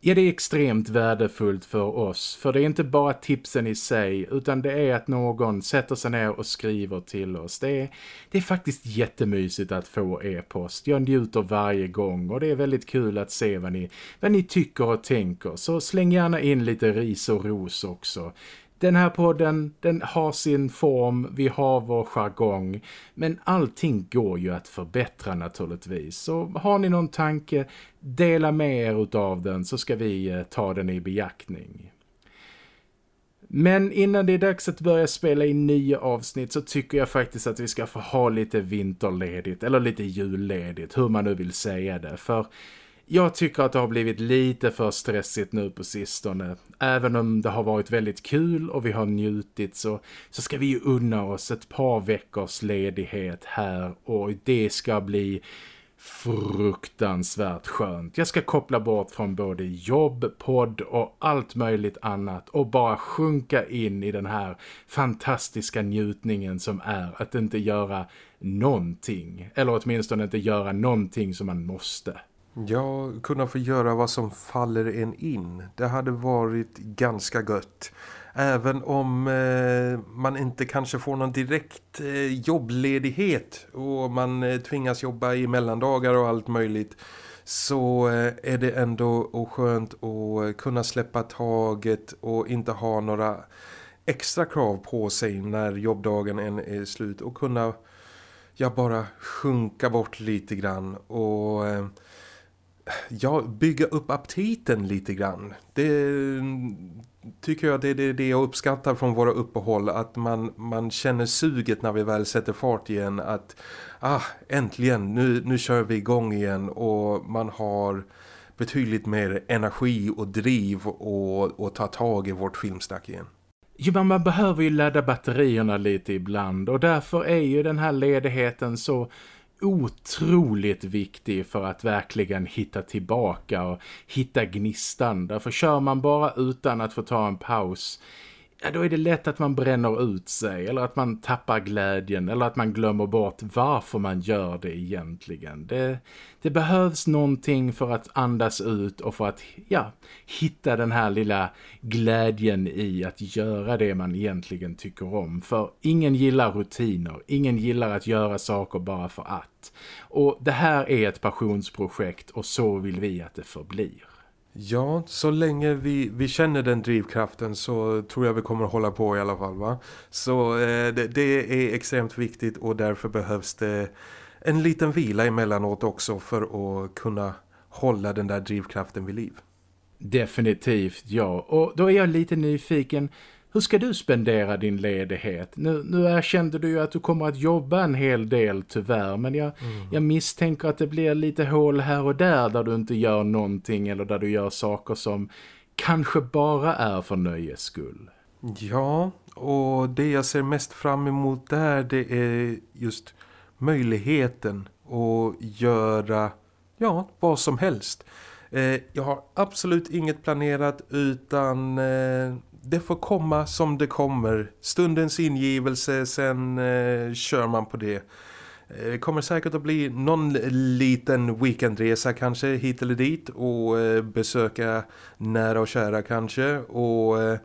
Ja, det är extremt värdefullt för oss. För det är inte bara tipsen i sig utan det är att någon sätter sig ner och skriver till oss. Det är, det är faktiskt jättemysigt att få e-post. Jag njuter varje gång och det är väldigt kul att se vad ni, vad ni tycker och tänker. Så släng gärna in lite ris och ros också. Den här podden, den har sin form, vi har vår jargong. Men allting går ju att förbättra naturligtvis. Så har ni någon tanke, dela med er av den så ska vi eh, ta den i beaktning. Men innan det är dags att börja spela in nya avsnitt så tycker jag faktiskt att vi ska få ha lite vinterledigt eller lite julledigt, hur man nu vill säga det. För jag tycker att det har blivit lite för stressigt nu på sistone. Även om det har varit väldigt kul och vi har njutit så, så ska vi ju unna oss ett par veckors ledighet här och det ska bli fruktansvärt skönt. Jag ska koppla bort från både jobb, podd och allt möjligt annat och bara sjunka in i den här fantastiska njutningen som är att inte göra någonting. Eller åtminstone inte göra någonting som man måste. Ja, kunna få göra vad som faller en in. Det hade varit ganska gött. Även om eh, man inte kanske får någon direkt eh, jobbledighet och man eh, tvingas jobba i mellandagar och allt möjligt så eh, är det ändå skönt att kunna släppa taget och inte ha några extra krav på sig när jobbdagen än är slut och kunna ja, bara sjunka bort lite grann och eh, ja, bygga upp aptiten lite grann. Det mm, tycker jag det är det, det jag uppskattar från våra uppehåll att man, man känner suget när vi väl sätter fart igen att ah, äntligen, nu, nu kör vi igång igen och man har betydligt mer energi och driv och, och ta tag i vårt filmstack igen. Jo, men man behöver ju ladda batterierna lite ibland och därför är ju den här ledigheten så otroligt viktig för att verkligen hitta tillbaka och hitta gnistan. Därför kör man bara utan att få ta en paus ja, då är det lätt att man bränner ut sig eller att man tappar glädjen eller att man glömmer bort varför man gör det egentligen. Det, det behövs någonting för att andas ut och för att ja, hitta den här lilla glädjen i att göra det man egentligen tycker om. För ingen gillar rutiner, ingen gillar att göra saker bara för att. Och det här är ett passionsprojekt och så vill vi att det förblir. Ja, så länge vi, vi känner den drivkraften så tror jag vi kommer hålla på i alla fall va? Så eh, det, det, är extremt viktigt och därför behövs det en liten vila emellanåt också för att kunna hålla den där drivkraften vid liv. Definitivt, ja. Och då är jag lite nyfiken hur ska du spendera din ledighet? Nu, nu erkände du ju att du kommer att jobba en hel del tyvärr. Men jag, mm. jag misstänker att det blir lite hål här och där där du inte gör någonting. Eller där du gör saker som kanske bara är för nöjes skull. Ja, och det jag ser mest fram emot där det är just möjligheten att göra ja, vad som helst. Eh, jag har absolut inget planerat utan eh, det får komma som det kommer. Stundens ingivelse, sen eh, kör man på det. Eh, det kommer säkert att bli någon liten weekendresa kanske hit eller dit och eh, besöka nära och kära kanske och eh,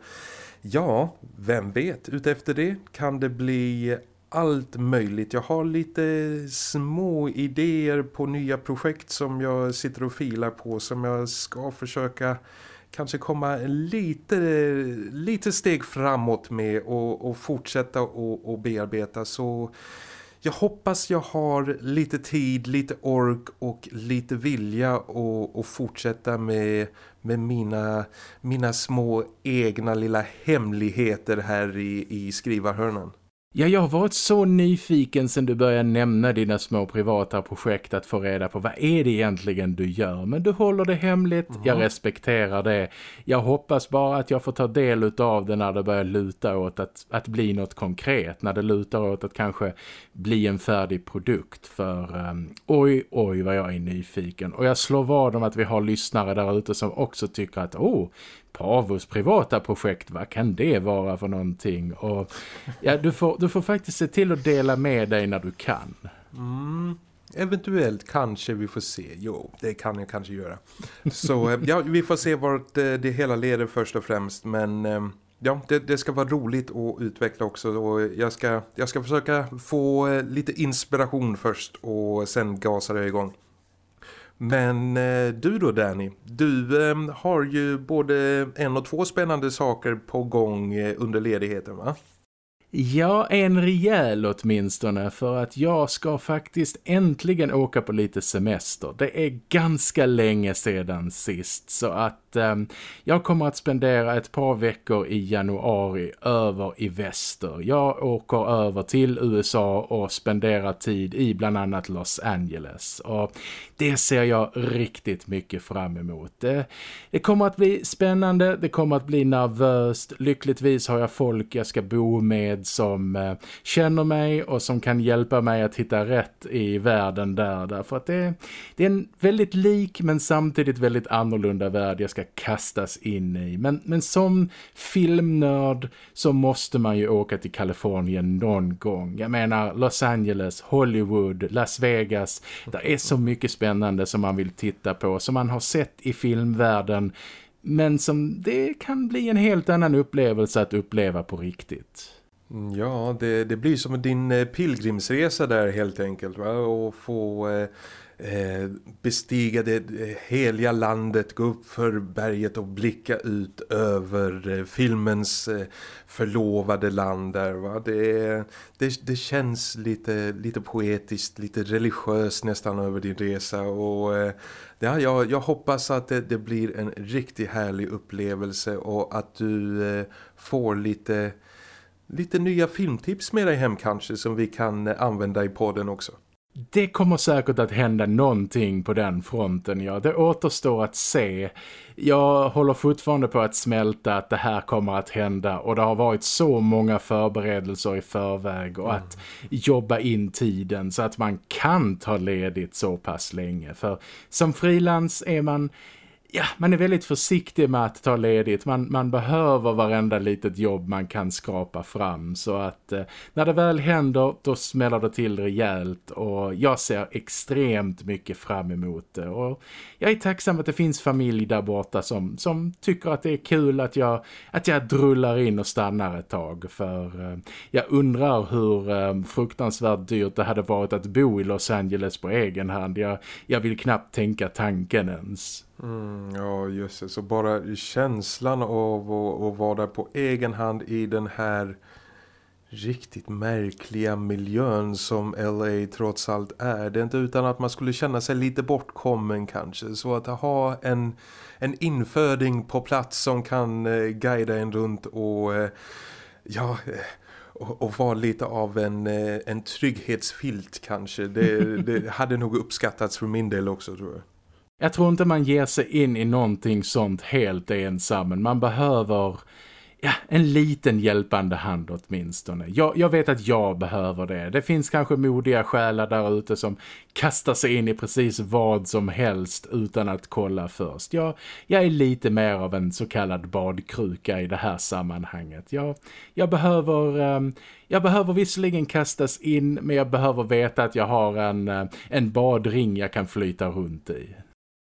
ja, vem vet, utefter det kan det bli allt möjligt. Jag har lite små idéer på nya projekt som jag sitter och filar på som jag ska försöka kanske komma lite, lite steg framåt med och, och fortsätta och, och bearbeta så jag hoppas jag har lite tid, lite ork och lite vilja att fortsätta med, med mina, mina små egna lilla hemligheter här i, i skrivarhörnan. Ja, jag har varit så nyfiken sen du började nämna dina små privata projekt att få reda på vad är det egentligen du gör. Men du håller det hemligt, mm. jag respekterar det. Jag hoppas bara att jag får ta del av det när det börjar luta åt att, att bli något konkret. När det lutar åt att kanske bli en färdig produkt. För um, oj, oj vad jag är nyfiken. Och jag slår vad om att vi har lyssnare där ute som också tycker att åh, Pavos privata projekt, vad kan det vara för någonting? Och ja, du får, du får faktiskt se till att dela med dig när du kan. Mm, eventuellt kanske vi får se. Jo, det kan jag kanske göra. Så eh, ja, vi får se vart det, det hela leder först och främst. Men eh, ja, det, det, ska vara roligt att utveckla också. Och jag ska, jag ska försöka få lite inspiration först och sen gasar jag igång. Men eh, du då Danny, du eh, har ju både en och två spännande saker på gång eh, under ledigheten va? Ja, en rejäl åtminstone för att jag ska faktiskt äntligen åka på lite semester. Det är ganska länge sedan sist så att eh, jag kommer att spendera ett par veckor i januari över i väster. Jag åker över till USA och spenderar tid i bland annat Los Angeles och det ser jag riktigt mycket fram emot. Det, det kommer att bli spännande, det kommer att bli nervöst. Lyckligtvis har jag folk jag ska bo med som eh, känner mig och som kan hjälpa mig att hitta rätt i världen där. Därför att det, det är en väldigt lik men samtidigt väldigt annorlunda värld jag ska kastas in i. Men, men som filmnörd så måste man ju åka till Kalifornien någon gång. Jag menar Los Angeles, Hollywood, Las Vegas. Det är så mycket spännande som man vill titta på. Som man har sett i filmvärlden men som det kan bli en helt annan upplevelse att uppleva på riktigt. Mm, ja, det, det blir som din eh, pilgrimsresa där helt enkelt va? Och få eh, Eh, bestiga det eh, heliga landet, gå upp för berget och blicka ut över eh, filmens förlovade land där va? Det, det, det känns lite, lite poetiskt, lite religiöst nästan över din resa och ja, jag, jag hoppas att det, det, blir en riktigt härlig upplevelse och att du får lite lite nya filmtips med dig hem kanske som vi kan använda i podden också. Det kommer säkert att hända någonting på den fronten, ja. Det återstår att se. Jag håller fortfarande på att smälta att det här kommer att hända och det har varit så många förberedelser i förväg och mm. att jobba in tiden så att man kan ta ledigt så pass länge. För som frilans är man ja, man är väldigt försiktig med att ta ledigt. Man, man behöver varenda litet jobb man kan skrapa fram. Så att eh, när det väl händer, då smäller det till rejält. Och jag ser extremt mycket fram emot det. Och jag är tacksam att det finns familj där borta som, som tycker att det är kul att jag, att jag drullar in och stannar ett tag. För eh, jag undrar hur eh, fruktansvärt dyrt det hade varit att bo i Los Angeles på egen hand. Jag, jag vill knappt tänka tanken ens. Mm, ja, just det. Så bara känslan av att, att vara där på egen hand i den här riktigt märkliga miljön som LA trots allt är. Det är inte utan att man skulle känna sig lite bortkommen kanske. Så att ha en, en inföding på plats som kan eh, guida en runt och eh, ja... Eh, och, och vara lite av en, eh, en trygghetsfilt kanske. Det, [laughs] det hade nog uppskattats för min del också tror jag. Jag tror inte man ger sig in i någonting sånt helt ensam. Men man behöver ja, en liten hjälpande hand åtminstone. Jag, jag vet att jag behöver det. Det finns kanske modiga själar där ute som kastar sig in i precis vad som helst utan att kolla först. Jag, jag är lite mer av en så kallad badkruka i det här sammanhanget. Jag, jag, behöver, um, jag behöver visserligen kastas in men jag behöver veta att jag har en, eh, en badring jag kan flyta runt i.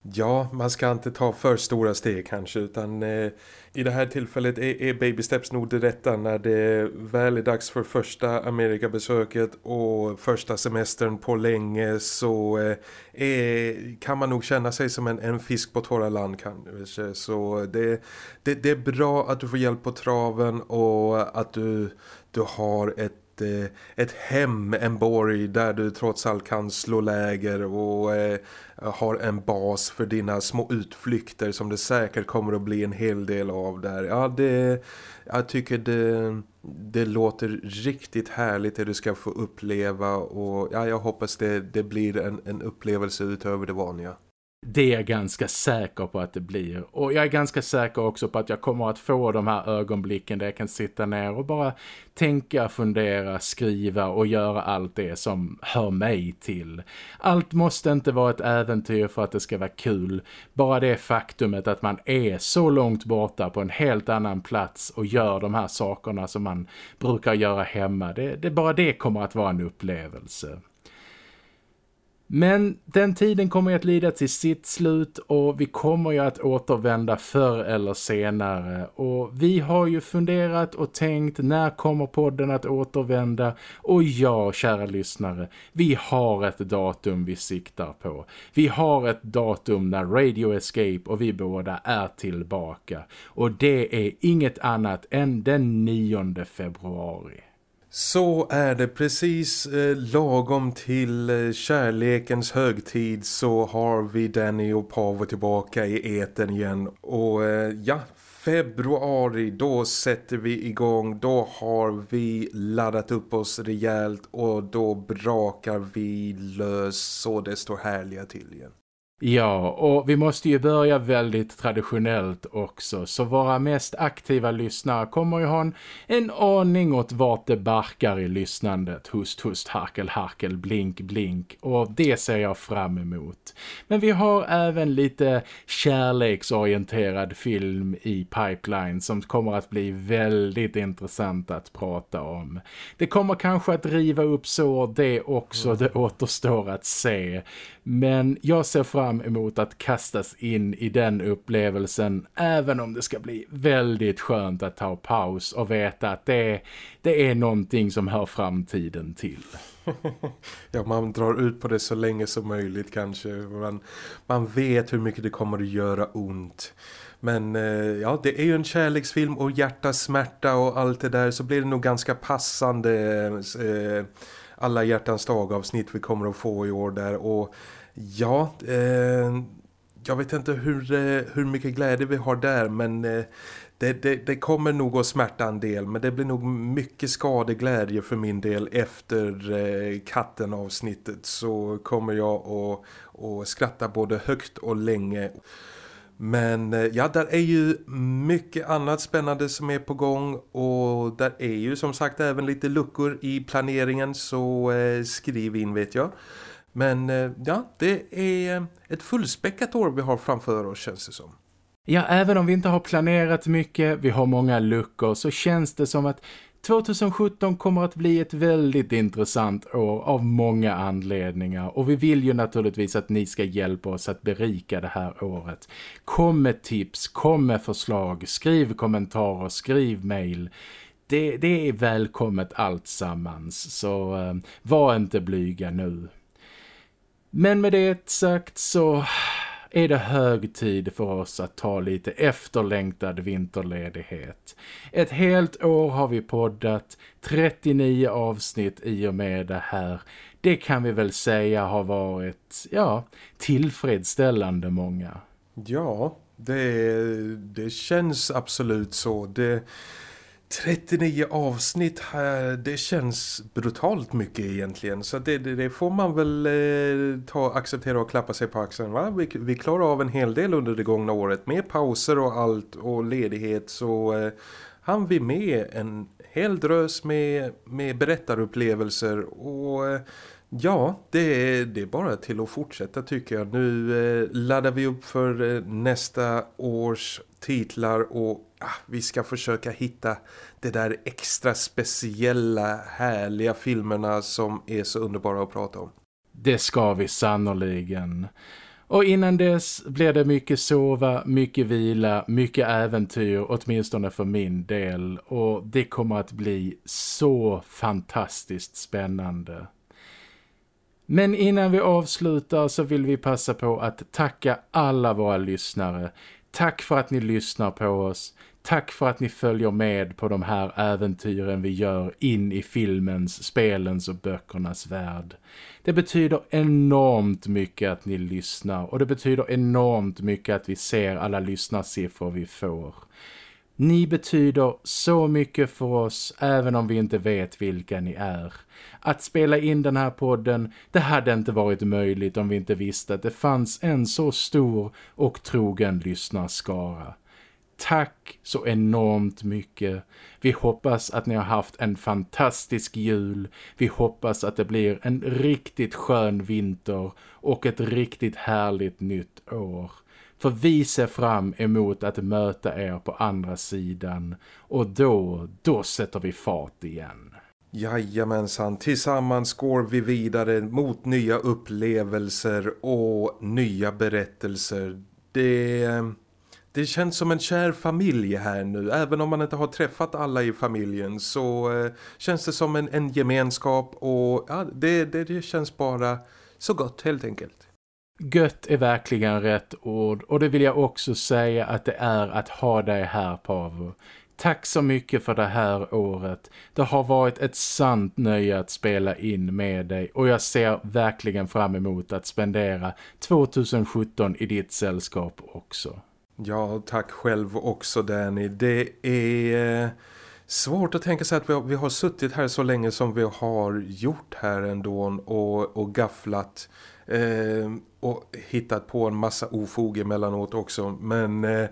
Ja, man ska inte ta för stora steg kanske utan eh, i det här tillfället är, är Baby Steps nog det rätta när det väl är dags för första Amerikabesöket och första semestern på länge så eh, är, kan man nog känna sig som en, en fisk på torra land kanske. Så det, det, det är bra att du får hjälp på traven och att du, du har ett eh, ett, hem, en borg där du trots allt kan slå läger och eh, har en bas för dina små utflykter som det säkert kommer att bli en hel del av där. Ja, det, jag tycker det, det låter riktigt härligt det du ska få uppleva och ja, jag hoppas det, det blir en, en upplevelse utöver det vanliga. Det är jag ganska säker på att det blir. Och jag är ganska säker också på att jag kommer att få de här ögonblicken där jag kan sitta ner och bara tänka, fundera, skriva och göra allt det som hör mig till. Allt måste inte vara ett äventyr för att det ska vara kul. Bara det faktumet att man är så långt borta på en helt annan plats och gör de här sakerna som man brukar göra hemma. Det, det bara det kommer att vara en upplevelse. Men den tiden kommer att lida till sitt slut och vi kommer ju att återvända förr eller senare. Och vi har ju funderat och tänkt när kommer podden att återvända? Och ja, kära lyssnare, vi har ett datum vi siktar på. Vi har ett datum när Radio Escape och vi båda är tillbaka. Och det är inget annat än den 9 februari. Så är det precis eh, lagom till eh, kärlekens högtid så har vi Danny och Pavo tillbaka i eten igen. Och eh, ja, februari då sätter vi igång. Då har vi laddat upp oss rejält och då brakar vi lös så det står härliga till igen. Ja, och vi måste ju börja väldigt traditionellt också. Så våra mest aktiva lyssnare kommer ju ha en, en aning åt vart det barkar i lyssnandet. Hust, hust, harkel, harkel, blink, blink. Och det ser jag fram emot. Men vi har även lite kärleksorienterad film i pipeline som kommer att bli väldigt intressant att prata om. Det kommer kanske att riva upp så det också, det återstår att se. Men jag ser fram emot att kastas in i den upplevelsen även om det ska bli väldigt skönt att ta paus och veta att det, det är någonting som hör framtiden till. [laughs] ja, man drar ut på det så länge som möjligt kanske. Man, man vet hur mycket det kommer att göra ont. Men eh, ja, det är ju en kärleksfilm och hjärta, smärta och allt det där så blir det nog ganska passande eh, eh alla hjärtans dagavsnitt vi kommer att få i år där och ja, eh, jag vet inte hur, eh, hur mycket glädje vi har där men eh, det, det, det, kommer nog att smärta en del men det blir nog mycket skadeglädje för min del efter eh, katten avsnittet så kommer jag att, att skratta både högt och länge. Men eh, ja, där är ju mycket annat spännande som är på gång och där är ju som sagt även lite luckor i planeringen så eh, skriv in vet jag. Men eh, ja, det är eh, ett fullspäckat år vi har framför oss känns det som. Ja, även om vi inte har planerat mycket, vi har många luckor så känns det som att 2017 kommer att bli ett väldigt intressant år av många anledningar och vi vill ju naturligtvis att ni ska hjälpa oss att berika det här året. Kom med tips, kom med förslag, skriv kommentarer, skriv mail. Det, det är välkommet allt sammans så eh, var inte blyga nu. Men med det sagt så är det hög tid för oss att ta lite efterlängtad vinterledighet. Ett helt år har vi poddat, 39 avsnitt i och med det här. Det kan vi väl säga har varit, ja, tillfredsställande många. Ja, det, det känns absolut så. Det 39 avsnitt här, det känns brutalt mycket egentligen. Så det, det, det får man väl eh, ta, acceptera och klappa sig på axeln. Va? Vi, vi klarar av en hel del under det gångna året. Med pauser och allt och ledighet så eh, hann vi med en hel drös med, med berättarupplevelser. Och eh, ja, det är, det är bara till att fortsätta tycker jag. Nu eh, laddar vi upp för eh, nästa års titlar och Ah, vi ska försöka hitta det där extra speciella härliga filmerna som är så underbara att prata om. Det ska vi sannoliken. Och innan dess blir det mycket sova, mycket vila, mycket äventyr, åtminstone för min del. Och det kommer att bli så fantastiskt spännande. Men innan vi avslutar så vill vi passa på att tacka alla våra lyssnare. Tack för att ni lyssnar på oss. Tack för att ni följer med på de här äventyren vi gör in i filmens, spelens och böckernas värld. Det betyder enormt mycket att ni lyssnar och det betyder enormt mycket att vi ser alla lyssnarsiffror vi får. Ni betyder så mycket för oss även om vi inte vet vilka ni är. Att spela in den här podden, det hade inte varit möjligt om vi inte visste att det fanns en så stor och trogen lyssnarskara. Tack så enormt mycket. Vi hoppas att ni har haft en fantastisk jul. Vi hoppas att det blir en riktigt skön vinter och ett riktigt härligt nytt år. För vi ser fram emot att möta er på andra sidan och då, då sätter vi fart igen. Jajamensan, tillsammans går vi vidare mot nya upplevelser och nya berättelser. Det, det känns som en kär familj här nu. Även om man inte har träffat alla i familjen så eh, känns det som en, en gemenskap och ja, det, det, det känns bara så gott helt enkelt. Gött är verkligen rätt ord och det vill jag också säga att det är att ha dig här Pavo. Tack så mycket för det här året. Det har varit ett sant nöje att spela in med dig och jag ser verkligen fram emot att spendera 2017 i ditt sällskap också. Ja, tack själv också Danny. Det är eh, svårt att tänka sig att vi har, vi har suttit här så länge som vi har gjort här ändå och, och gafflat eh, och hittat på en massa ofog emellanåt också. Men eh,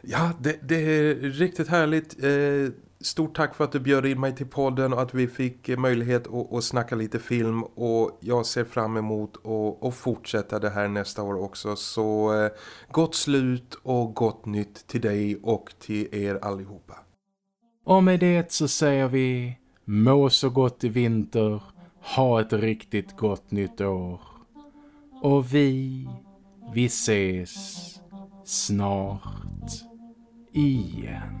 ja, det, det, är riktigt härligt. Eh, stort tack för att du bjöd in mig till podden och att vi fick eh, möjlighet att, att snacka lite film och jag ser fram emot att, att fortsätta det här nästa år också. Så eh, gott slut och gott nytt till dig och till er allihopa. Och med det så säger vi må så gott i vinter, ha ett riktigt gott nytt år. Och vi, vi ses snart igen.